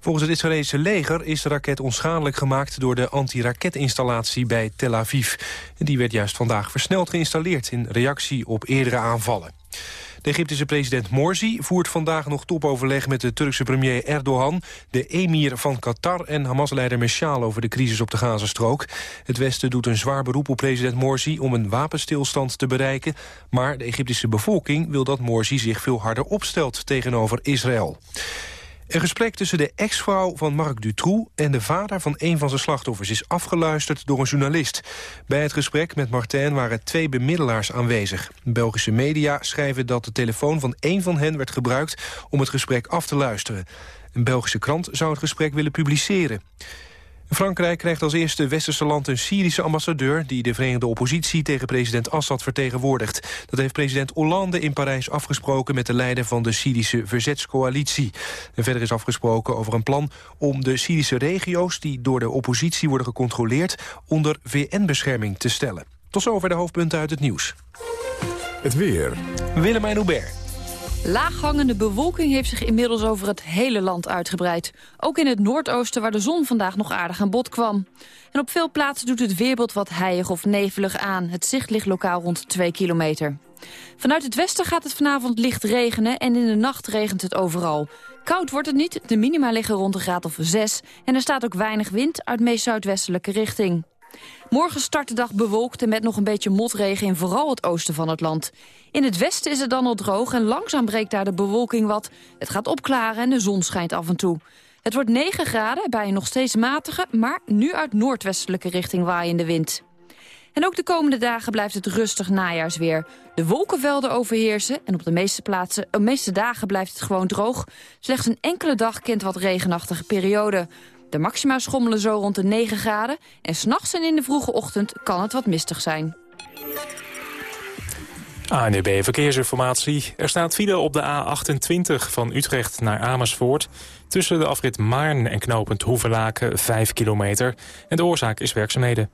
Volgens het Israëlische leger is de raket onschadelijk gemaakt door de antiraketinstallatie bij Tel Aviv. Die werd juist vandaag versneld geïnstalleerd in reactie op eerdere aanvallen. De Egyptische president Morsi voert vandaag nog topoverleg met de Turkse premier Erdogan, de emir van Qatar en Hamas-leider Meshaal over de crisis op de Gazastrook. Het Westen doet een zwaar beroep op president Morsi om een wapenstilstand te bereiken, maar de Egyptische bevolking wil dat Morsi zich veel harder opstelt tegenover Israël. Een gesprek tussen de ex-vrouw van Marc Dutroux en de vader van een van zijn slachtoffers is afgeluisterd door een journalist. Bij het gesprek met Martin waren twee bemiddelaars aanwezig. Belgische media schrijven dat de telefoon van één van hen werd gebruikt om het gesprek af te luisteren. Een Belgische krant zou het gesprek willen publiceren. Frankrijk krijgt als eerste westerse land een Syrische ambassadeur... die de Verenigde Oppositie tegen president Assad vertegenwoordigt. Dat heeft president Hollande in Parijs afgesproken... met de leider van de Syrische Verzetscoalitie. En verder is afgesproken over een plan om de Syrische regio's... die door de oppositie worden gecontroleerd... onder VN-bescherming te stellen. Tot zover de hoofdpunten uit het nieuws. Het weer. Willemijn Hubert. Laaghangende bewolking heeft zich inmiddels over het hele land uitgebreid. Ook in het noordoosten waar de zon vandaag nog aardig aan bod kwam. En op veel plaatsen doet het weerbeeld wat heilig of nevelig aan. Het zicht ligt lokaal rond 2 kilometer. Vanuit het westen gaat het vanavond licht regenen en in de nacht regent het overal. Koud wordt het niet, de minima liggen rond een graad of 6... en er staat ook weinig wind uit meest zuidwestelijke richting. Morgen start de dag bewolkt en met nog een beetje motregen in vooral het oosten van het land. In het westen is het dan al droog en langzaam breekt daar de bewolking wat. Het gaat opklaren en de zon schijnt af en toe. Het wordt 9 graden bij een nog steeds matige, maar nu uit noordwestelijke richting waaiende wind. En ook de komende dagen blijft het rustig najaarsweer. De wolkenvelden overheersen en op de meeste, plaatsen, de meeste dagen blijft het gewoon droog. Slechts een enkele dag kent wat regenachtige periode. De maxima schommelen zo rond de 9 graden en s'nachts en in de vroege ochtend kan het wat mistig zijn. ANUB E Verkeersinformatie. Er staat file op de A28 van Utrecht naar Amersfoort... tussen de afrit Maarn en knooppunt Hoevelaken 5 kilometer. En de oorzaak is werkzaamheden.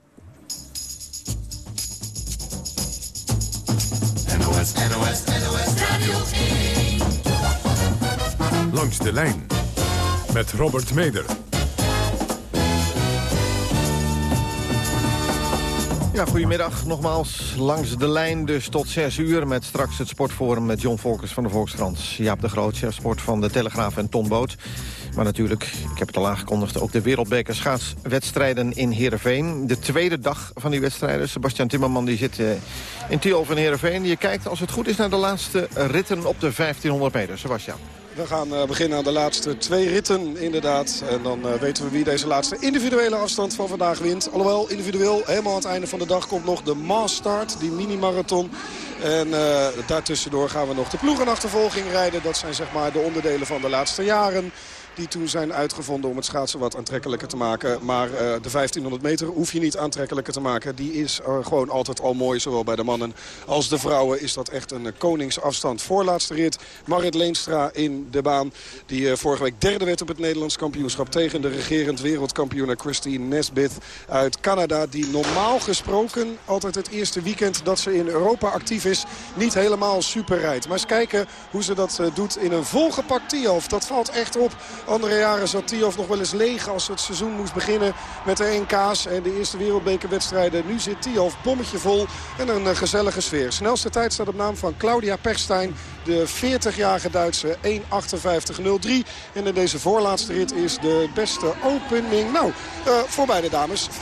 NOS, NOS, NOS Radio 1. Langs de lijn. Met Robert Meder. Ja, goedemiddag. Nogmaals langs de lijn dus tot 6 uur... met straks het sportforum met John Volkers van de Volkskrant. Jaap de Groot, chef sport van de Telegraaf en Ton Boot. Maar natuurlijk, ik heb het al aangekondigd... ook de wereldbeker schaatswedstrijden in Heerenveen. De tweede dag van die wedstrijden. Sebastian Timmerman die zit uh, in Tiel in Heerenveen. Je kijkt, als het goed is, naar de laatste ritten op de 1500 meter. Sebastian. We gaan uh, beginnen aan de laatste twee ritten, inderdaad. En dan uh, weten we wie deze laatste individuele afstand van vandaag wint. Alhoewel, individueel, helemaal aan het einde van de dag komt nog de mass start, die mini-marathon. En uh, daartussendoor gaan we nog de ploegenachtervolging rijden. Dat zijn zeg maar de onderdelen van de laatste jaren die toen zijn uitgevonden om het schaatsen wat aantrekkelijker te maken. Maar uh, de 1500 meter hoef je niet aantrekkelijker te maken. Die is gewoon altijd al mooi, zowel bij de mannen als de vrouwen. Is dat echt een uh, koningsafstand. Voorlaatste rit, Marit Leenstra in de baan. Die vorige week derde werd op het Nederlands kampioenschap... tegen de regerend wereldkampioen Christine Nesbith uit Canada. Die normaal gesproken altijd het eerste weekend dat ze in Europa actief is... niet helemaal super rijdt. Maar eens kijken hoe ze dat doet in een volgepakt Tiof. Dat valt echt op. Andere jaren zat Tiof nog wel eens leeg als het seizoen moest beginnen met de NK's en de eerste wereldbekerwedstrijden. Nu zit Tiof bommetje vol en een uh, gezellige sfeer. Snelste tijd staat op naam van Claudia Perstijn, de 40-jarige Duitse 1.58.03. En in deze voorlaatste rit is de beste opening. Nou, uh, voor beide dames. 25-47.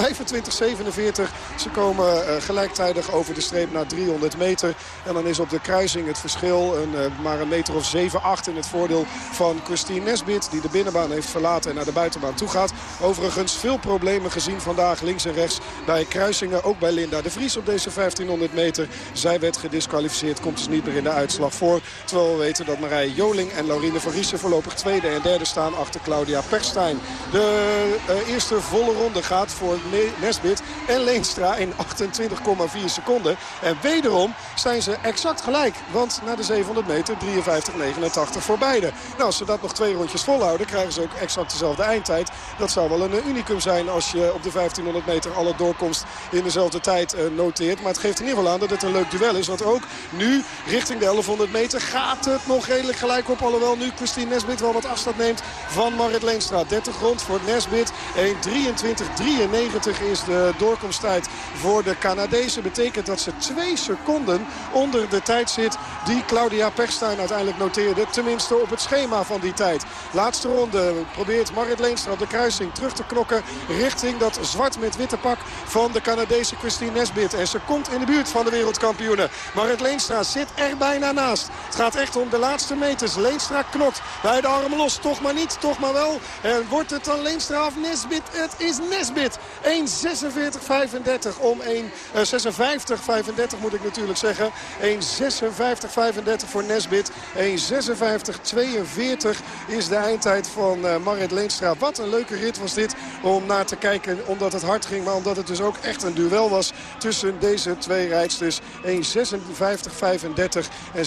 Ze komen uh, gelijktijdig over de streep naar 300 meter. En dan is op de kruising het verschil een, maar een meter of 7-8 in het voordeel van Christine Nesbit. Die de binnenbaan heeft verlaten en naar de buitenbaan toe gaat. Overigens veel problemen gezien vandaag links en rechts bij kruisingen. Ook bij Linda de Vries op deze 1500 meter. Zij werd gedisqualificeerd, komt dus niet meer in de uitslag voor. Terwijl we weten dat Marije Joling en Laurine van Riesen voorlopig tweede en derde staan achter Claudia Perstijn. De uh, eerste volle ronde gaat voor Nesbit en Leenstra in 28,4 seconden. En wederom zijn ze exact gelijk. Want na de 700 meter 53,89 voor beide. Nou, als ze dat nog twee rondjes volhouden, krijgen ze ook exact dezelfde eindtijd. Dat zou wel een unicum zijn als je op de 1500 meter alle doorkomst in dezelfde tijd uh, noteert. Maar het geeft in ieder geval aan dat het een leuk duel is. Want ook nu, richting de 1100 meter, gaat het nog redelijk gelijk op. Alhoewel nu Christine Nesbit wel wat afstand neemt van Marit Leenstra. 30 rond voor Nesbit. 1.23.93 is de doorkomsttijd voor de Canadezen. Betekent dat ze twee seconden onder de tijd zit die Claudia Pechstein uiteindelijk noteerde. Tenminste op het schema van die tijd. Laatste ronde probeert Marit Leenstra op de kruising terug te knokken richting dat zwart met witte pak van de Canadese Christine Nesbit. En ze komt in de buurt van de wereldkampioenen. Marit Leenstra zit er bijna naast. Het gaat echt om de laatste meters. Leenstra knokt de armen los. Toch maar niet, toch maar wel. En wordt het dan Leenstra of Nesbit? Het is Nesbit. 1.46.35 om 1.56.35 moet ik natuurlijk zeggen. 1.56.35 voor Nesbit. 1.56.42 is de eindtijd van uh, Marit Leenstra. Wat een leuke rit was dit om naar te kijken. Omdat het hard ging, maar omdat het dus ook echt een duel was tussen deze twee rijdsters. 1.56.35 en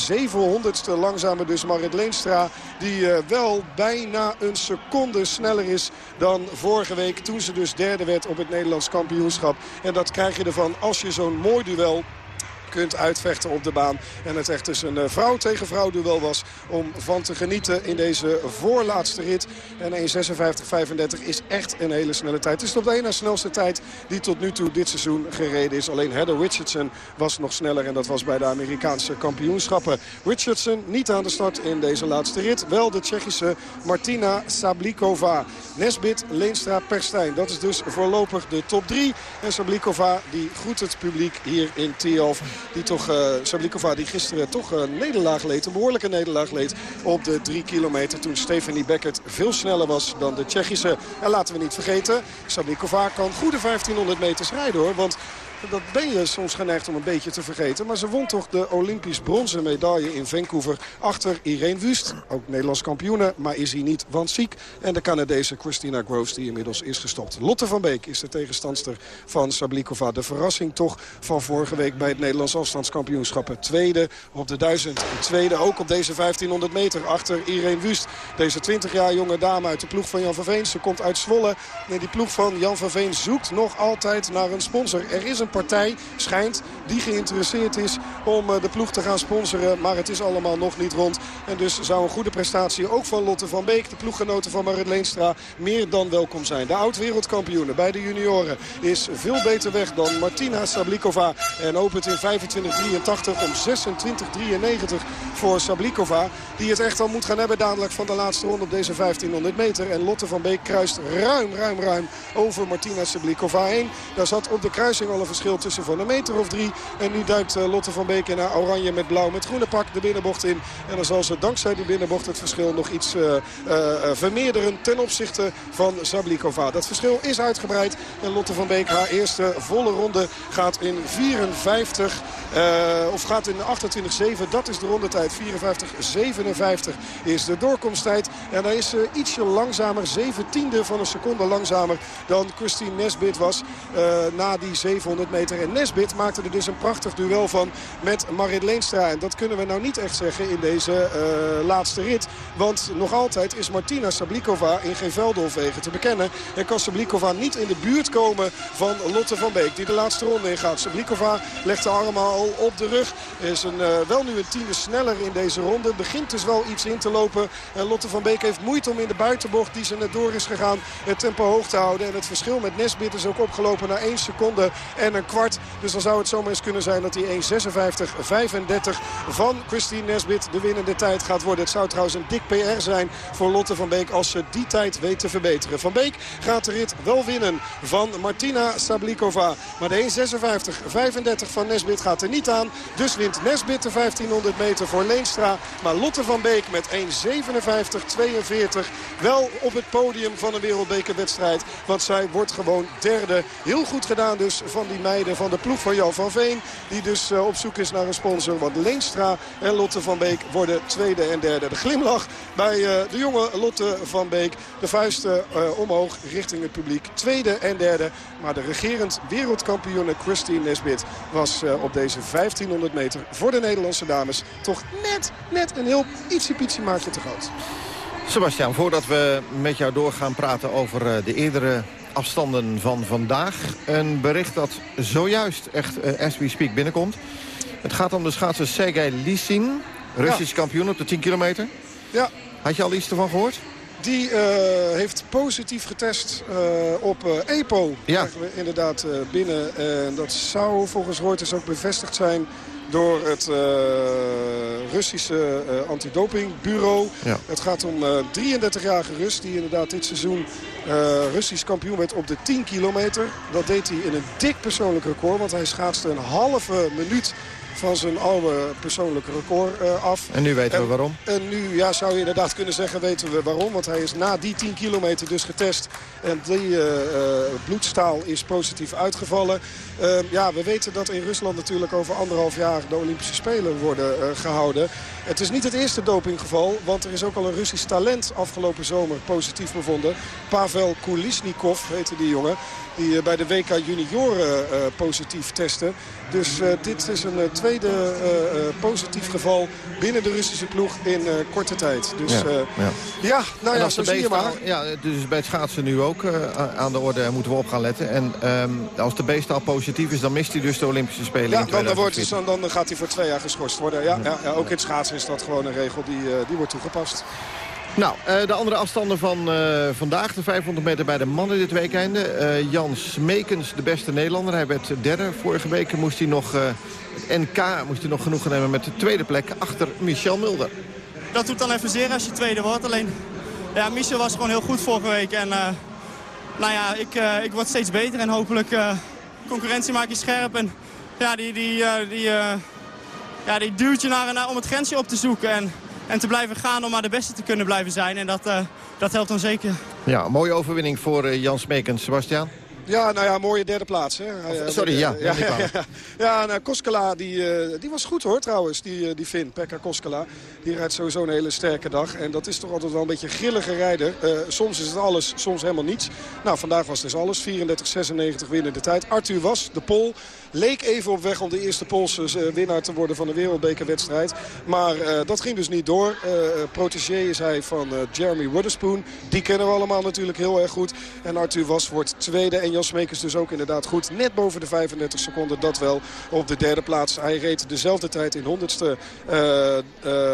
700ste langzamer dus Marit Leenstra. Die uh, wel bijna een seconde sneller is dan vorige week. Toen ze dus derde werd op het Nederlands kampioenschap. En dat krijg je ervan als je zo'n mooi duel kunt uitvechten op de baan. En het echt dus een eh, vrouw tegen vrouw duel was om van te genieten in deze voorlaatste rit. En 1.56.35 is echt een hele snelle tijd. Het is op de ene snelste tijd die tot nu toe dit seizoen gereden is. Alleen Heather Richardson was nog sneller en dat was bij de Amerikaanse kampioenschappen. Richardson niet aan de start in deze laatste rit. Wel de Tsjechische Martina Sablikova. Nesbit, Leenstra, Perstijn. Dat is dus voorlopig de top 3. En Sablikova die groet het publiek hier in Tialf. Die toch, uh, Sablikova die gisteren toch een nederlaag leed. Een behoorlijke nederlaag leed op de 3 kilometer. Toen Stephanie Beckert veel sneller was dan de Tsjechische. En laten we niet vergeten, Sablikova kan goede 1500 meters rijden hoor. Want dat ben je soms geneigd om een beetje te vergeten. Maar ze won toch de Olympisch bronzen medaille in Vancouver achter Irene Wust. Ook Nederlands kampioene, maar is hij niet, want ziek. En de Canadese Christina Groves die inmiddels is gestopt. Lotte van Beek is de tegenstandster van Sablikova. De verrassing toch van vorige week bij het Nederlands afstandskampioenschap. Tweede op de 1000. tweede ook op deze 1500 meter achter Irene Wust. Deze 20 jaar jonge dame uit de ploeg van Jan van Veen. Ze komt uit Zwolle. En die ploeg van Jan van Veen zoekt nog altijd naar een sponsor. Er is een partij, schijnt, die geïnteresseerd is om eh, de ploeg te gaan sponsoren. Maar het is allemaal nog niet rond. En dus zou een goede prestatie ook van Lotte van Beek, de ploeggenoten van Marit Leenstra, meer dan welkom zijn. De oud-wereldkampioene bij de junioren is veel beter weg dan Martina Sablikova. En opent in 25-83 om 26-93 voor Sablikova. Die het echt al moet gaan hebben dadelijk van de laatste ronde op deze 1500 meter. En Lotte van Beek kruist ruim, ruim, ruim over Martina Sablikova heen. Daar zat op de kruising al een verschil tussen van een meter of drie. En nu duikt eh, Lotte van Beek naar oranje met blauw met groene pak de binnenbocht in. En dan zal ze dankzij die binnenbocht het verschil nog iets uh, uh, vermeerderen ten opzichte van Sablikova. Dat verschil is uitgebreid. En Lotte van Beek haar eerste volle ronde gaat in 54 of gaat in 28-7. Dat is de rondetijd. 54-57 is de doorkomsttijd. En daar is ze ietsje langzamer. Zeventiende van een seconde langzamer dan Christine Nesbit was. na die 700 meter. En Nesbit maakte er dus een prachtig duel van met Marit Leenstra. En dat kunnen we nou niet echt zeggen in deze uh, laatste rit. Want nog altijd is Martina Sablikova in geen veldenhoofwegen te bekennen. En kan Sablikova niet in de buurt komen van Lotte van Beek. Die de laatste ronde ingaat. Sablikova legt de armen al op de rug. Is een, uh, wel nu een tiende sneller in deze ronde. Begint dus wel iets in te lopen. En Lotte van Beek heeft moeite om in de buitenbocht die ze net door is gegaan. Het tempo hoog te houden. En het verschil met Nesbit is ook opgelopen naar 1 seconde en een kwart. Dus dan zou het zomaar eens kunnen zijn dat die 1.56.35 van Christine Nesbit de winnende tijd gaat worden. Het zou trouwens een dik PR zijn voor Lotte van Beek als ze die tijd weet te verbeteren. Van Beek gaat de rit wel winnen van Martina Sablikova. Maar de 1.56.35 van Nesbit gaat er niet aan. Dus wint Nesbit de 1500 meter voor Leenstra. Maar Lotte van Beek met 1.57-42 wel op het podium van een wereldbekerwedstrijd. Want zij wordt gewoon derde. Heel goed gedaan dus van die meiden van de ploeg van Jan van Veen. Die dus uh, op zoek is naar een sponsor. Want Leenstra en Lotte van Beek worden tweede en derde. De glimlach bij uh, de jonge Lotte van Beek. De vuisten uh, omhoog richting het publiek. Tweede en derde. Maar de regerend wereldkampioene Christine Nesbit was op deze 1500 meter voor de Nederlandse dames toch net, net een heel ietsiepietsie maatje te groot. Sebastian, voordat we met jou doorgaan praten over de eerdere afstanden van vandaag. Een bericht dat zojuist echt uh, as we speak binnenkomt. Het gaat om de schaatser Sergei Lisin, Russisch ja. kampioen op de 10 kilometer. Ja. Had je al iets ervan gehoord? Die uh, heeft positief getest uh, op uh, EPO. Ja. We inderdaad binnen. En dat zou volgens Reuters ook bevestigd zijn door het uh, Russische uh, antidopingbureau. Ja. Het gaat om uh, 33-jarige Rus die inderdaad dit seizoen Russisch kampioen werd op de 10 kilometer. Dat deed hij in een dik persoonlijk record, want hij schaatste een halve minuut van zijn oude persoonlijke record uh, af. En nu weten en, we waarom? En nu ja, zou je inderdaad kunnen zeggen weten we waarom. Want hij is na die 10 kilometer dus getest. En die uh, uh, bloedstaal is positief uitgevallen. ja, we weten dat in Rusland natuurlijk over anderhalf jaar de Olympische Spelen worden gehouden. Het is niet het eerste dopinggeval, want er is ook al een Russisch talent afgelopen zomer positief bevonden. Pavel Kulisnikov heette die jongen, die bij de WK junioren positief testte. Dus uh, dit is een tweede positief geval binnen de Russische ploeg in korte tijd. Dus ja, ja. ja nou ja, zo zie je maar. Ja, dus bij het schaatsen nu ook aan de orde moeten we op gaan letten. En um, als de B-staal positief is, dan mist hij dus de Olympische Spelen ja, in dan, dan, wordt, dan, dan gaat hij voor twee jaar geschorst worden. Ja, ja. ja ook in het schaatsen is dat gewoon een regel die, die wordt toegepast. Nou, uh, de andere afstanden van uh, vandaag. De 500 meter bij de mannen dit weekende. Uh, Jan Smekens, de beste Nederlander. Hij werd derde. Vorige week moest hij nog NK moest hij nog genoegen nemen met de tweede plek achter Michel Mulder. Dat doet dan even zeer als je tweede wordt. Alleen, ja, Michel was gewoon heel goed vorige week. En nou ja, ik, ik word steeds beter en hopelijk concurrentie maak je scherp. En ja, die, die, die, ja, die duwt je naar, naar, om het grensje op te zoeken. En, en te blijven gaan om maar de beste te kunnen blijven zijn. En dat, uh, dat helpt dan zeker. Ja, mooie overwinning voor uh, Jan Smekens. Sebastian? Ja, nou ja, mooie derde plaats. Hè. Of, sorry, ja. Ja, ja, ja, ja nou, Koskela, die, die was goed hoor trouwens, die, die Finn, Pekka Koskela. Die rijdt sowieso een hele sterke dag. En dat is toch altijd wel een beetje een grillige rijder. Uh, soms is het alles, soms helemaal niets. Nou, vandaag was dus alles. 34-96 winnende tijd. Arthur was de pol. Leek even op weg om de eerste Poolse winnaar te worden van de wereldbekerwedstrijd. Maar uh, dat ging dus niet door. Uh, protégé is hij van Jeremy Witherspoon. Die kennen we allemaal natuurlijk heel erg goed. En Arthur Was wordt tweede. En Jan Smeekers dus ook inderdaad goed. Net boven de 35 seconden. Dat wel op de derde plaats. Hij reed dezelfde tijd in honderdste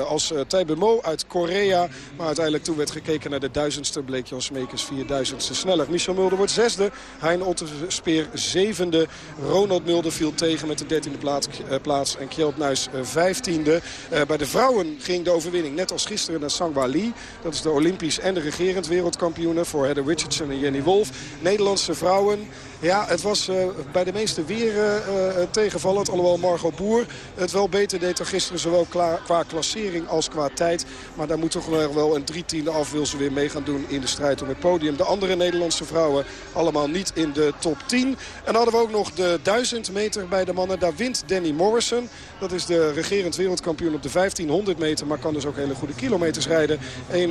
als Taibe Mo uit Korea. Maar uiteindelijk toen werd gekeken naar de duizendste. Bleek Jan Smeekers vierduizendste sneller. Michel Mulder wordt zesde. Hein Otterspeer zevende. Ronald Mulder viel tegen met de dertiende plaats, uh, plaats. En Kjeld Nuis uh, vijftiende. Uh, bij de vrouwen ging de overwinning net als gisteren naar Sangwa Lee. Dat is de Olympisch en de regerend wereldkampioene voor Heather Richardson en Jenny Wolf. Nederlandse vrouwen. Ja, het was uh, bij de meeste weer uh, uh, tegenvallend. Alhoewel Margot Boer het wel beter deed dan gisteren. Zowel qua, klassering als qua tijd. Maar daar moet toch wel een drie tiende af wil ze weer mee gaan doen in de strijd om het podium. De andere Nederlandse vrouwen allemaal niet in de top 10. En dan hadden we ook nog de 1000 meter bij de mannen. Daar wint Danny Morrison. Dat is de regerend wereldkampioen op de 1500 meter. Maar kan dus ook hele goede kilometers rijden. 1.09.43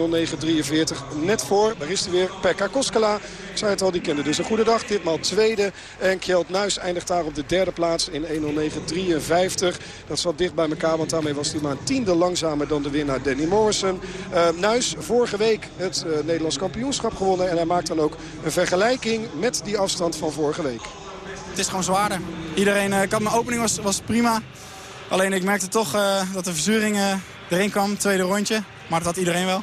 net voor. Daar is hij weer. Pekka Koskela. Ik zei het al, die kende dus een goede dag. Ditmaal tweede. En Kjeld Nuis eindigt daar op de derde plaats in 1.09.53. Dat zat dicht bij elkaar, want daarmee was hij maar een tiende langzamer dan de winnaar Danny Morrison. Uh, Nuis vorige week het uh, Nederlands kampioenschap gewonnen. En hij maakt dan ook een vergelijking met die afstand van vorige week. Het is gewoon zwaarder. Iedereen, uh, had mijn opening was, was prima. Alleen ik merkte toch dat de verzuring uh, erin kwam, tweede rondje. Maar dat had iedereen wel.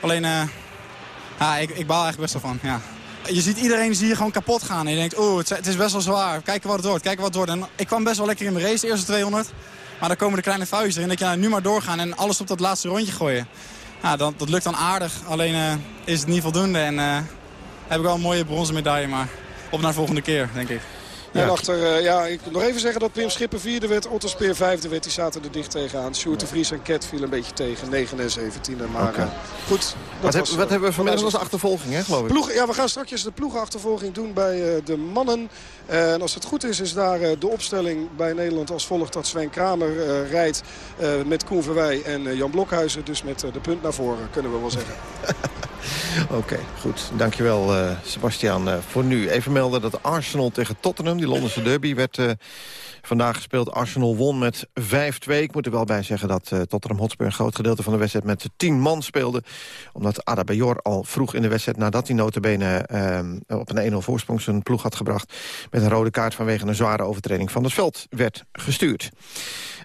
Alleen, uh, ik, ik baal eigenlijk best wel van, ja. Je ziet iedereen zie je gewoon kapot gaan. En je denkt, oh, het, is best wel zwaar. Kijken wat het wordt, kijken wat het wordt. En ik kwam best wel lekker in mijn race, de eerste 200. Maar dan komen de kleine foutjes erin. Dat je nou, nu maar doorgaan en alles op dat laatste rondje gooien. Dat lukt dan aardig. Alleen is het niet voldoende. En heb ik wel een mooie bronzen medaille, maar op naar de volgende keer, denk ik. En achter, eh, ja, ik wil nog even zeggen dat Pim Schipper vierde werd. Otto Speer vijfde werd. Die zaten er dicht tegenaan. Sjoerd de Vries en Ket viel een beetje tegen. 9 en 17. Maar Oké. eh, goed. Wat, heb- wat eh, hebben we vanmiddag als achtervolging, hè, geloof ik? Ploeg, ja, we gaan straks de ploegenachtervolging doen bij eh, de mannen. En als het goed is, is daar eh, de opstelling bij Nederland als volgt dat Sven Kramer eh, rijdt eh, met Koen Verwij en eh, Jan Blokhuizen. Dus met eh, de punt naar voren, kunnen we wel zeggen. Oké, goed. Dankjewel, eh Sebastian. Eh, voor nu even melden dat Arsenal tegen Tottenham, die Londense derby, werd eh, vandaag gespeeld. Arsenal won met 5-2. Ik moet er wel bij zeggen dat Tottenham Hotspur een groot gedeelte van de wedstrijd met 10 man speelde. Omdat Adebayor al vroeg in de wedstrijd, nadat hij notabene op een 1-0 voorsprong zijn ploeg had gebracht, met een rode kaart vanwege een zware overtreding van het veld werd gestuurd.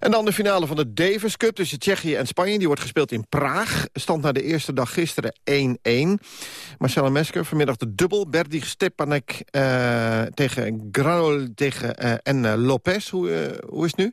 En dan de finale van de Davis Cup tussen Tsjechië en Spanje. Die wordt gespeeld in Praag. Stand na de eerste dag gisteren 1-1. Marcella Mesker, vanmiddag de dubbel. Berdig Stepanek eh, tegen Granol tegen, eh, en eh, Lopez. Hoe, hoe is het nu?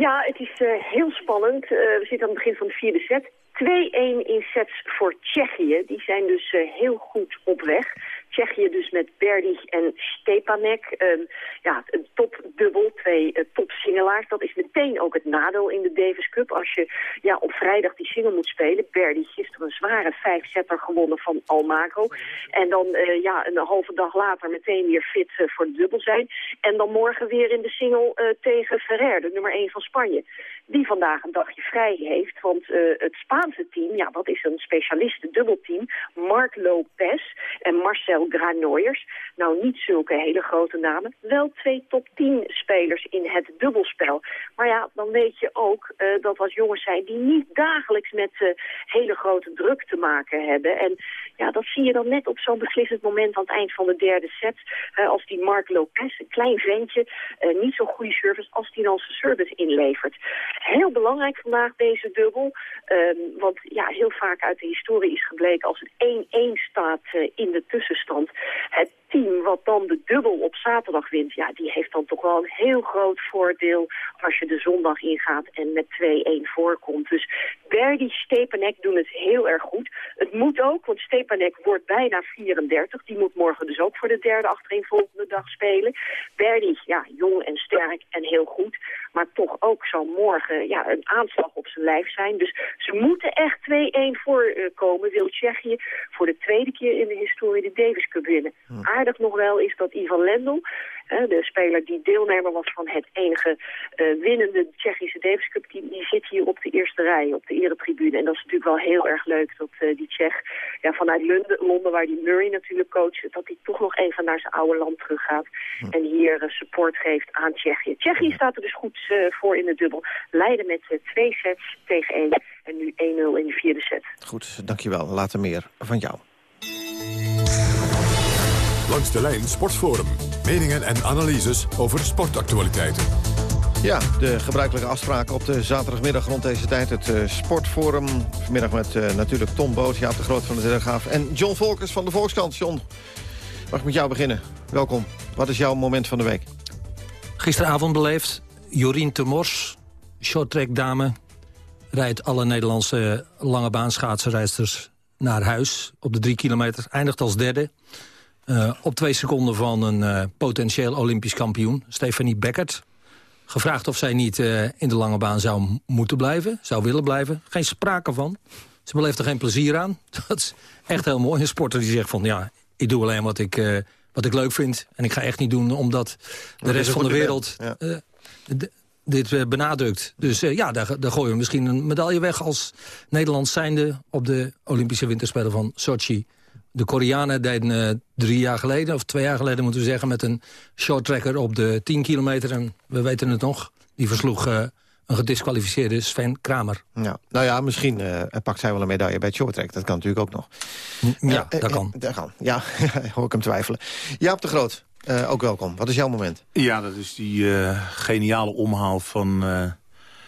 Ja, het is heel spannend. We zitten aan het begin van de vierde set. 2-1 in sets voor Tsjechië. Die zijn dus heel goed op weg. Tsjechië dus met Berdig en Stepanek. Ehm, ja, een topdubbel, twee eh, topsingelaars. Dat is meteen ook het nadeel in de Davis Cup. Als je ja, op vrijdag die single moet spelen. Berdig gisteren een zware vijfzetter gewonnen van Almagro. En dan eh, ja, een halve dag later meteen weer fit eh, voor de dubbel zijn. En dan morgen weer in de single tegen Ferrer, de nummer 1 van Spanje. Die vandaag een dagje vrij heeft. Want eh, het Spaanse team, ja, dat is een specialisten dubbelteam. Marc Lopez en Marcel Granoyers. Nou, niet zulke hele grote namen. Wel twee top 10 spelers in het dubbelspel. Maar ja, dan weet je ook eh, dat als jongens zijn die niet dagelijks met eh, hele grote druk te maken hebben. En ja, dat zie je dan net op zo'n beslissend moment aan het eind van de derde set. Als die Marc Lopez, een klein ventje, niet zo'n goede service, als die dan zijn service inlevert. Heel belangrijk vandaag deze dubbel. ehm, want ja, heel vaak uit de historie is gebleken als het 1-1 staat eh, in de tussenstand. Het team wat dan de dubbel op zaterdag wint, ja, die heeft dan toch wel een heel groot voordeel als je de zondag ingaat en met 2-1 voorkomt. Dus Berdy, Stepanek doen het heel erg goed. Het moet ook, want Stepanek wordt bijna 34. Die moet morgen dus ook voor de derde achtereenvolgende dag spelen. Berdy, ja, jong en sterk en heel goed. Maar toch ook zal morgen ja, een aanslag op zijn lijf zijn. Dus ze moeten echt 2-1 voorkomen, wil Tsjechië voor de tweede keer in de historie de Davis Cup winnen. Aardig nog wel is dat Ivan Lendl, de speler die deelnemer was van het enige eh, winnende Tsjechische Davis Cup team, die zit hier op de eerste rij, op de eretribune. En dat is natuurlijk wel heel erg leuk dat eh, die Tsjech ja, vanuit Londen, Londen, waar die Murray natuurlijk coacht, dat hij toch nog even naar zijn oude land teruggaat en hier eh, support geeft aan Tsjechië. Tsjechië staat er dus goed voor in de dubbel. Leiden met twee sets tegen één en nu 1-0 in de vierde set. Goed, dankjewel. Later meer van jou. Langs de lijn Sportforum. Meningen en analyses over sportactualiteiten. Ja, de gebruikelijke afspraken op de zaterdagmiddag rond deze tijd. Het eh, Sportforum. Vanmiddag met eh, natuurlijk Tom Boot, Jaap de Groot van de Telegraaf... en John Volkers van de Volkskrant. John, mag ik met jou beginnen? Welkom. Wat is jouw moment van de week? Gisteravond beleefd, Jorien Temors, shorttrack dame... rijdt alle Nederlandse lange baanschaatsenrijdsters naar huis op de drie kilometer. Eindigt als derde. Eh, op twee seconden van een eh, potentieel Olympisch kampioen, Stefanie Beckert. Gevraagd of zij niet eh, in de lange baan zou moeten blijven, zou willen blijven. Geen sprake van. Ze beleeft er geen plezier aan. Dat is echt heel mooi. Een sporter die zegt van ja, ik doe alleen wat ik, wat ik leuk vind. En ik ga echt niet doen omdat de rest van de wereld. Ja. dit benadrukt. Dus ja, daar, daar gooien we misschien een medaille weg als Nederlands zijnde op de Olympische Winterspelen van Sochi. De Koreanen deden eh, drie jaar geleden, of twee jaar geleden moeten we zeggen... met een shorttracker op de 10 kilometer. En we weten het nog, die versloeg eh, een gedisqualificeerde Sven Kramer. Ja. Nou ja, misschien eh, pakt zij wel een medaille bij het shorttrack. Dat kan natuurlijk ook nog. Ja, Eh, dat kan. Dat kan, ja. hoor ik hem twijfelen. Jaap de Groot, eh, ook welkom. Wat is jouw moment? Ja, dat is die eh, geniale omhaal van, eh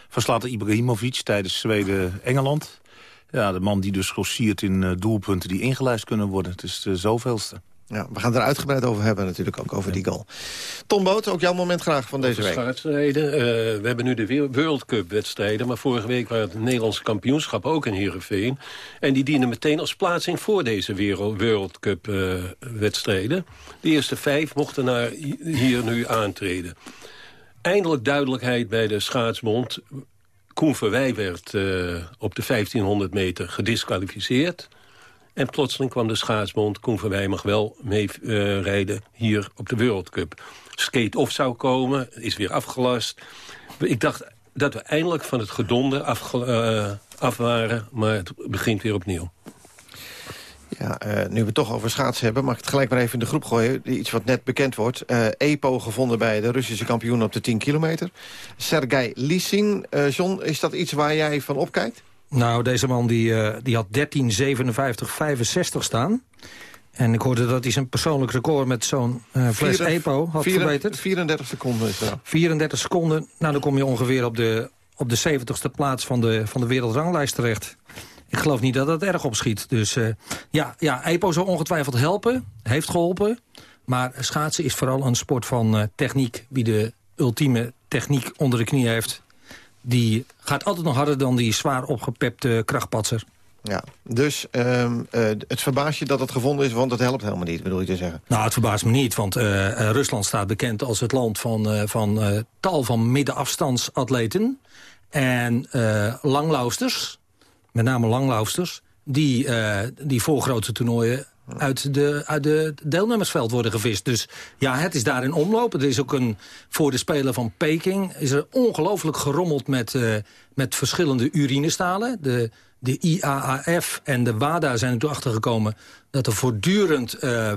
van Zlatan Ibrahimovic tijdens Zweden-Engeland. Ja, de man die dus grossiert in eh, doelpunten die ingelijst kunnen worden. Het is de zoveelste. Ja, we gaan het er uitgebreid over hebben natuurlijk, ook over die goal. Tom Boot, ook jouw moment graag van deze week. Schaatsrijden. Eh, we hebben nu de World Cup wedstrijden. Maar vorige week waren het Nederlandse kampioenschap ook in Heerenveen. En die dienen meteen als plaatsing voor deze World Cup eh, wedstrijden. De eerste vijf mochten naar hier nu aantreden. Eindelijk duidelijkheid bij de schaatsbond. Koen Verwij werd eh, op de 1500 meter gedisqualificeerd. En plotseling kwam de schaatsbond. Koen Verwij mag wel mee eh, rijden hier op de World Cup. Skate-off zou komen, is weer afgelast. Ik dacht dat we eindelijk van het gedonde afge- eh, af waren. Maar het begint weer opnieuw. Ja, eh, nu we het toch over schaatsen hebben, mag ik het gelijk maar even in de groep gooien. Iets wat net bekend wordt. Eh, EPO gevonden bij de Russische kampioen op de 10 kilometer. Sergei Lysin. Eh, John, is dat iets waar jij van opkijkt? Nou, deze man die, die had 13, 57, 65 staan. En ik hoorde dat hij zijn persoonlijk record met zo'n eh fles EPO had vier- verbeterd. 34 seconden is dat. 34 seconden, nou dan kom je ongeveer op de, op de 70ste plaats van de, van de wereldranglijst terecht. Ik geloof niet dat dat erg opschiet. Dus eh, ja, ja, EPO zou ongetwijfeld helpen, heeft geholpen. Maar schaatsen is vooral een sport van eh, techniek. Wie de ultieme techniek onder de knie heeft... die gaat altijd nog harder dan die zwaar opgepepte krachtpatser. Ja, dus ehm, eh, het verbaast je dat het gevonden is, want het helpt helemaal niet, bedoel je te zeggen. Nou, het verbaast me niet, want Rusland staat bekend als het land van, van tal van middenafstandsatleten. En langlaufsters, met name langlaufsters, die, eh, die voor grote toernooien uit de, uit de deelnemersveld worden gevist. Dus ja, het is daar in omloop. Er is ook een, voor de Spelen van Peking is er ongelooflijk gerommeld met, eh, met verschillende urinestalen. De, de IAAF en de WADA zijn er toe achtergekomen dat er voortdurend eh,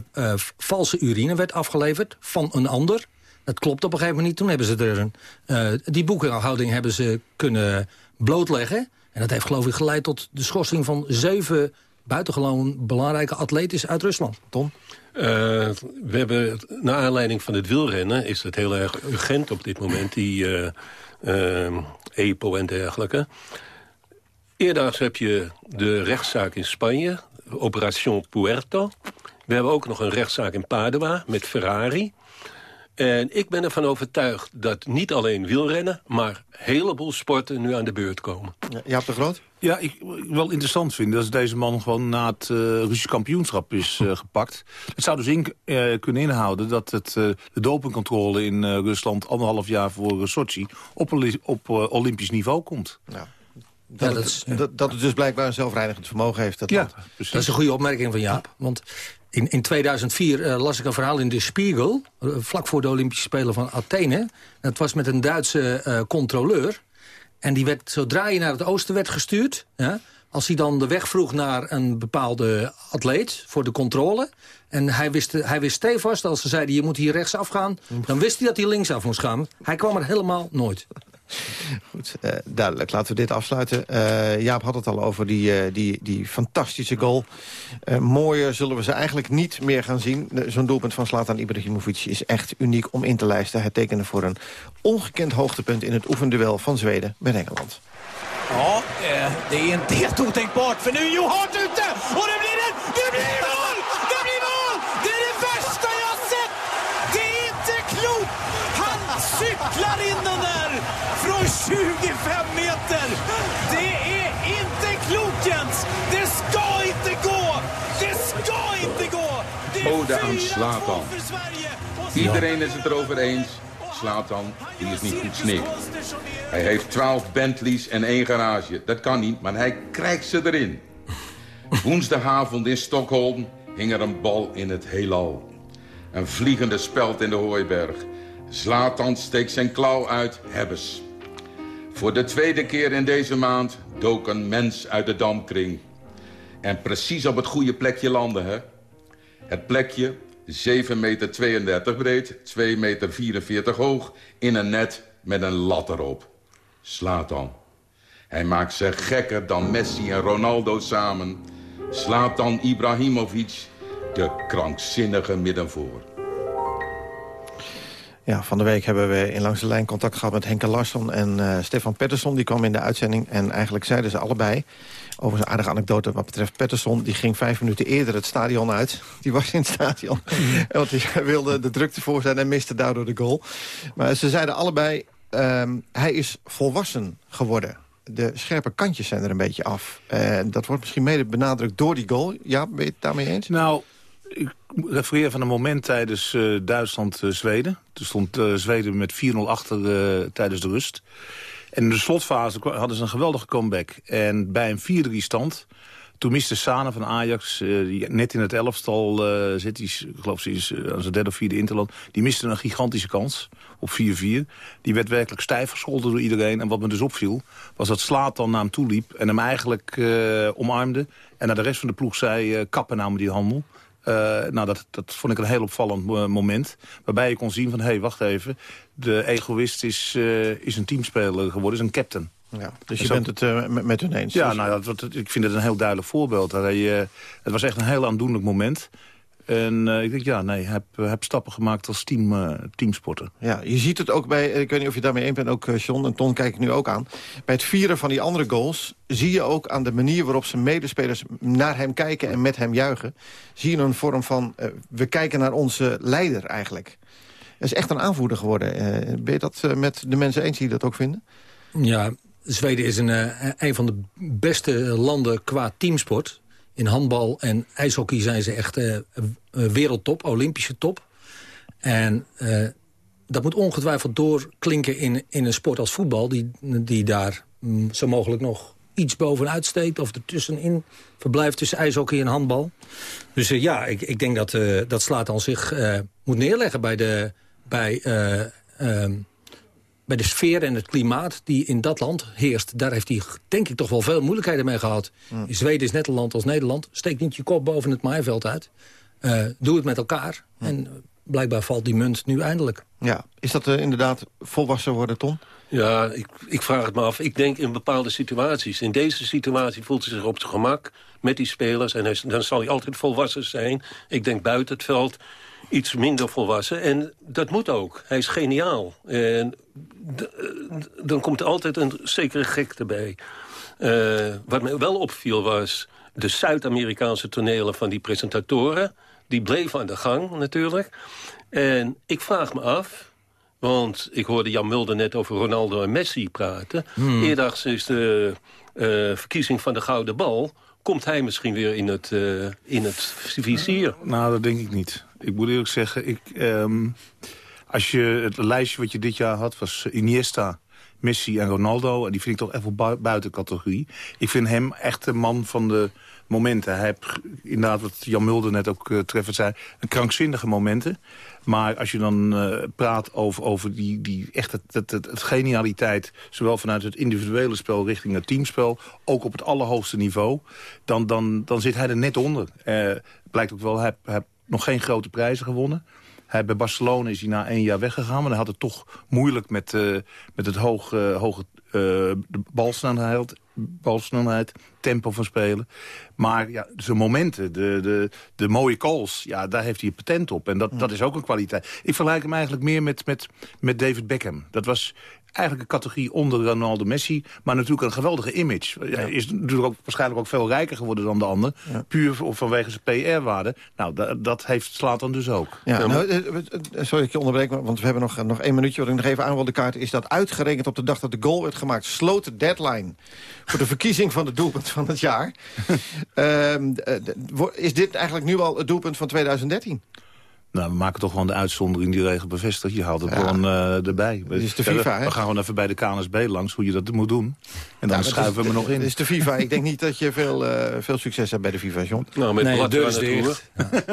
valse urine werd afgeleverd van een ander. Dat klopt op een gegeven moment niet. Toen hebben ze er een, die boekhouding hebben ze kunnen blootleggen. En dat heeft geloof ik geleid tot de schorsing van zeven buitengewoon belangrijke atleten uit Rusland. Tom? Eh, we hebben, naar aanleiding van het wielrennen is het heel erg urgent op dit moment, die eh, eh, EPO en dergelijke. Eerder heb je de rechtszaak in Spanje, Operation Puerto. We hebben ook nog een rechtszaak in Padua met Ferrari. En ik ben ervan overtuigd dat niet alleen wielrennen... maar een heleboel sporten nu aan de beurt komen. Jaap de Groot? Ja, ik wel interessant vind dat deze man gewoon na het uh, Russische kampioenschap is uh, gepakt. Het zou dus in, uh, kunnen inhouden dat het, de dopingcontrole in Rusland anderhalf jaar voor Sochi op, op olympisch niveau komt. Ja. Dat, ja, dat, het, is, dat, dat, het dus blijkbaar een zelfreinigend vermogen heeft. Dat, ja, dat is een goede opmerking van Jaap. Want in, in 2004 uh, las ik een verhaal in De Spiegel... Uh, vlak voor de Olympische Spelen van Athene. Het was met een Duitse uh, controleur. En die werd, zodra je naar het oosten werd gestuurd... Als hij dan de weg vroeg naar een bepaalde atleet voor de controle... en hij wist, hij wist stevast, als ze zeiden je moet hier rechtsaf gaan... dan wist hij dat hij linksaf moest gaan. Hij kwam er helemaal nooit. Goed, uh, duidelijk. Laten we dit afsluiten. Uh, Jaap had het al over die, uh, die, die fantastische goal. mooier zullen we ze eigenlijk niet meer gaan zien. Zo'n doelpunt van Zlatan Ibrahimovic is echt uniek om in te lijsten. Het tekende voor een ongekend hoogtepunt in het oefenduel van Zweden met Engeland. Ja, det är inte helt otänkbart nu är Johart Ode aan! Och Iedereen is het erover eens. Zlatan, die is niet goed snik. Hij heeft 12 Bentleys en één garage. Dat kan niet, maar hij krijgt ze erin. Woensdagavond in Stockholm hing er een bal in het heelal. Een vliegende speld in de hooiberg. Zlatan steekt zijn klauw uit, hebbes. Voor de tweede keer in deze maand dook een mens uit de damkring. En precies op het goede plekje landen, hè? Het plekje 7,32 meter breed, 2,44 meter hoog... in een net met een lat erop. Slaat dan. Hij maakt ze gekker dan Messi en Ronaldo samen. Slaat dan Ibrahimovic, de krankzinnige middenvoor. Ja, van de week hebben we in Langs de Lijn contact gehad met Henke Larsson en eh, Stefan Pettersson. Die kwam in de uitzending en eigenlijk zeiden ze allebei... over een aardige anekdote wat betreft Pettersson... die ging vijf minuten eerder het stadion uit. Die was in het stadion. Want die wilde de drukte voor zijn en miste daardoor de goal. Maar ze zeiden allebei, ehm, hij is volwassen geworden. De scherpe kantjes zijn er een beetje af. En dat wordt misschien mede benadrukt door die goal. Ja, ben je het daarmee eens? Nou, ik refereer van een moment tijdens eh, Duitsland-Zweden. Toen stond eh, Zweden met 4-0 achter eh, tijdens de rust. En in de slotfase hadden ze een geweldige comeback. En bij een 4-3 stand... Toen miste Sane van Ajax, eh, die net in het elftal eh, zit... Die, is, ik geloof zijn derde of vierde interland... die miste een gigantische kans op 4-4. Die werd werkelijk stijf gescholden door iedereen. En wat me dus opviel, was dat Slaat dan naar hem toe liep... en hem eigenlijk omarmde. En naar de rest van de ploeg zei, kappen nou met die handel. Eh, nou, dat, dat vond ik een heel opvallend moment. Waarbij je kon zien van, hé, hey, wacht even. De egoïst is, eh, is een teamspeler geworden, is een captain. Ja, dus je zo- bent het eh, met, met hun eens? Ja, Dus- nou, dat, dat- ik vind het een heel duidelijk voorbeeld. Hij, het was echt een heel aandoenlijk moment. En eh, ik denk, ja, nee, heb, heb stappen gemaakt als team, eh, teamsporter. Ja, je ziet het ook bij, ik weet niet of je daarmee eens bent, ook eh, John en Ton kijk ik nu ook aan. Bij het vieren van die andere goals zie je ook aan de manier waarop zijn medespelers naar hem kijken en met hem juichen. Zie je een vorm van, eh, we kijken naar onze leider eigenlijk. Dat is echt een aanvoerder geworden. Eh, ben je dat eh, met de mensen eens die dat ook vinden? Ja, Zweden is een, eh, een van de beste landen qua teamsport. In handbal en ijshockey zijn ze echt eh, eh, wereldtop, Olympische top. En eh, dat moet ongetwijfeld doorklinken in, in een sport als voetbal... die, die daar mm, zo mogelijk nog iets bovenuit steekt... of ertussenin verblijft tussen ijshockey en handbal. Dus ja, ik, ik denk dat, eh dat Slaat al zich moet neerleggen bij de... Bij, eh, ehm, bij de sfeer en het klimaat die in dat land heerst. Daar heeft hij denk ik toch wel veel moeilijkheden mee gehad. In Zweden is net een land als Nederland. Steek niet je kop boven het maaiveld uit. Eh, doe het met elkaar. En eh, blijkbaar valt die munt nu eindelijk. Ja, is dat eh, inderdaad volwassen worden, Ton? Ja, ik, ik vraag het me af. Ik denk in bepaalde situaties. In deze situatie voelt hij zich op zijn gemak met die spelers. En hij, dan zal hij altijd volwassen zijn. Ik denk buiten het veld iets minder volwassen. En dat moet ook. Hij is geniaal. En dan komt er altijd een zekere gekte bij. Eh, wat mij wel opviel was de Zuid-Amerikaanse tonelen van die presentatoren. Die bleven aan de gang natuurlijk. En ik vraag me af, want ik hoorde Jan Mulder net over Ronaldo en Messi praten. Hmm. Eerdags is de eh, verkiezing van de Gouden Bal. Komt hij misschien weer in het, eh, in het vizier? Nou, dat denk ik niet. Ik moet eerlijk zeggen, ik, ehm, als je het lijstje wat je dit jaar had... was Iniesta, Messi en Ronaldo. En die vind ik toch bui- buiten categorie. Ik vind hem echt de man van de momenten. Hij heeft inderdaad, wat Jan Mulder net ook uh, treffend zei... een krankzinnige momenten. Maar als je dan uh, praat over, over die, die echt het, het, het, genialiteit... zowel vanuit het individuele spel richting het teamspel... ook op het allerhoogste niveau... dan, dan, dan zit hij er net onder. Uh, blijkt ook wel, hij heeft nog geen grote prijzen gewonnen... Hij, bij Barcelona is hij na één jaar weggegaan. Maar hij had het toch moeilijk met, uh, met het hoge, uh, hoge uh, de balsnelheid, balsnelheid, tempo van spelen. Maar ja, zijn momenten, de, de, de mooie calls, ja, daar heeft hij een patent op. En dat, dat is ook een kwaliteit. Ik vergelijk hem eigenlijk meer met, met, met David Beckham. Dat was eigenlijk een categorie onder Ronaldo Messi. Maar natuurlijk een geweldige image. Ja. Is natuurlijk ook, waarschijnlijk ook veel rijker geworden dan de ander. Ja. Puur vanwege zijn PR-waarde. Nou, dat, dat heeft Slatan dus ook. Ja, nou, sorry dat ik je onderbreek, want we hebben nog, nog één minuutje. Wat ik nog even aan wil de kaart is dat uitgerekend op de dag dat de goal werd gemaakt... sloot de deadline voor de verkiezing van het doelpunt van het jaar. um, is dit eigenlijk nu al het doelpunt van 2013? Nou, we maken toch gewoon de uitzondering die regel bevestigt. Je haalt het ja. gewoon uh, erbij. Dit is de FIFA, ja, we gaan gewoon even bij de KNSB langs hoe je dat moet doen. En dan ja, schuiven we hem nog in. Dit is de FIFA. Ik denk niet dat je veel, uh, veel succes hebt bij de FIFA, John. Nou, met nee, blatter aan het roer.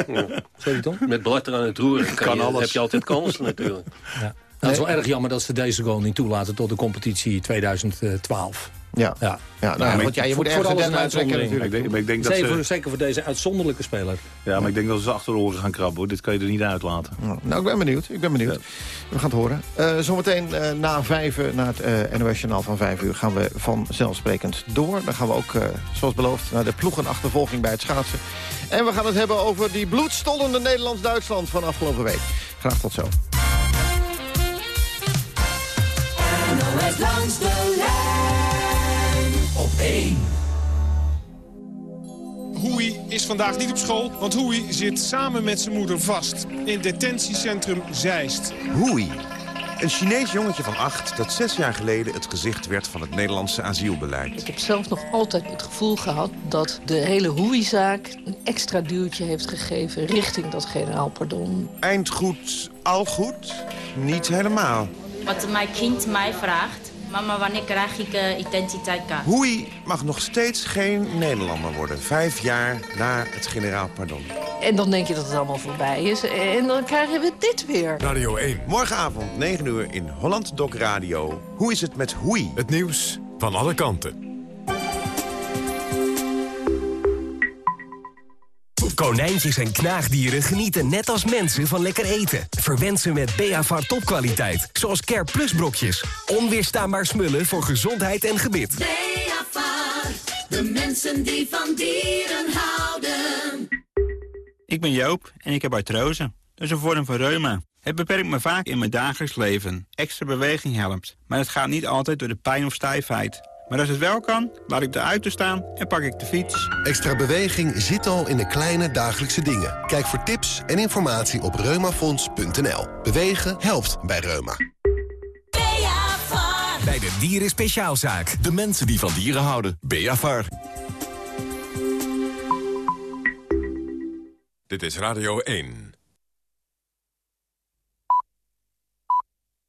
Ja. Sorry, Tom? Met blatter aan het roer kan, kan je, alles. heb je altijd kansen natuurlijk. Ja. Nou, het is wel erg jammer dat ze deze goal niet toelaten tot de competitie 2012. Ja, ja. ja, nou, ja want ja, je moet ergens alles een uittrekken natuurlijk. Ik denk, ik denk dat zeker, ze... zeker voor deze uitzonderlijke speler. Ja, maar ik denk dat ze achter de oren gaan krabben. Hoor. Dit kan je er niet uitlaten. Nou, ik ben benieuwd. Ik ben benieuwd. Ja. We gaan het horen. Uh, zometeen uh, na vijf, na het uh, NOS-journaal van vijf uur... gaan we vanzelfsprekend door. Dan gaan we ook, zoals beloofd, naar de ploegenachtervolging bij het schaatsen. En we gaan het hebben over die bloedstollende Nederlands-Duitsland van afgelopen week. Graag tot zo. De lijn op 1. Hoei is vandaag niet op school, want Hui zit samen met zijn moeder vast in detentiecentrum Zeist. Hoei, een Chinees jongetje van acht dat zes jaar geleden het gezicht werd van het Nederlandse asielbeleid. Ik heb zelf nog altijd het gevoel gehad dat de hele Hui-zaak een extra duwtje heeft gegeven richting dat generaal pardon. Eind goed, al goed? Niet helemaal. Wat mijn kind mij vraagt, mama wanneer krijg ik uh, identiteitskaart? Hoei mag nog steeds geen Nederlander worden. Vijf jaar na het generaal pardon. En dan denk je dat het allemaal voorbij is. En dan krijgen we dit weer. Radio 1. Morgenavond, 9 uur in Holland Doc Radio. Hoe is het met Hoei? Het nieuws van alle kanten. Konijntjes en knaagdieren genieten net als mensen van lekker eten. Verwend ze met Beavar topkwaliteit, zoals Care Plus brokjes. Onweerstaanbaar smullen voor gezondheid en gebit. Beavar, de mensen die van dieren houden. Ik ben Joop en ik heb artrose. Dat is een vorm van reuma. Het beperkt me vaak in mijn dagelijks leven. Extra beweging helpt, maar het gaat niet altijd door de pijn of stijfheid. Maar als het wel kan, laat ik de auto staan en pak ik de fiets. Extra beweging zit al in de kleine dagelijkse dingen. Kijk voor tips en informatie op reumafonds.nl. Bewegen helpt bij Reuma. Bij de Dieren Speciaalzaak. De mensen die van dieren houden. Beavar. Dit is Radio 1.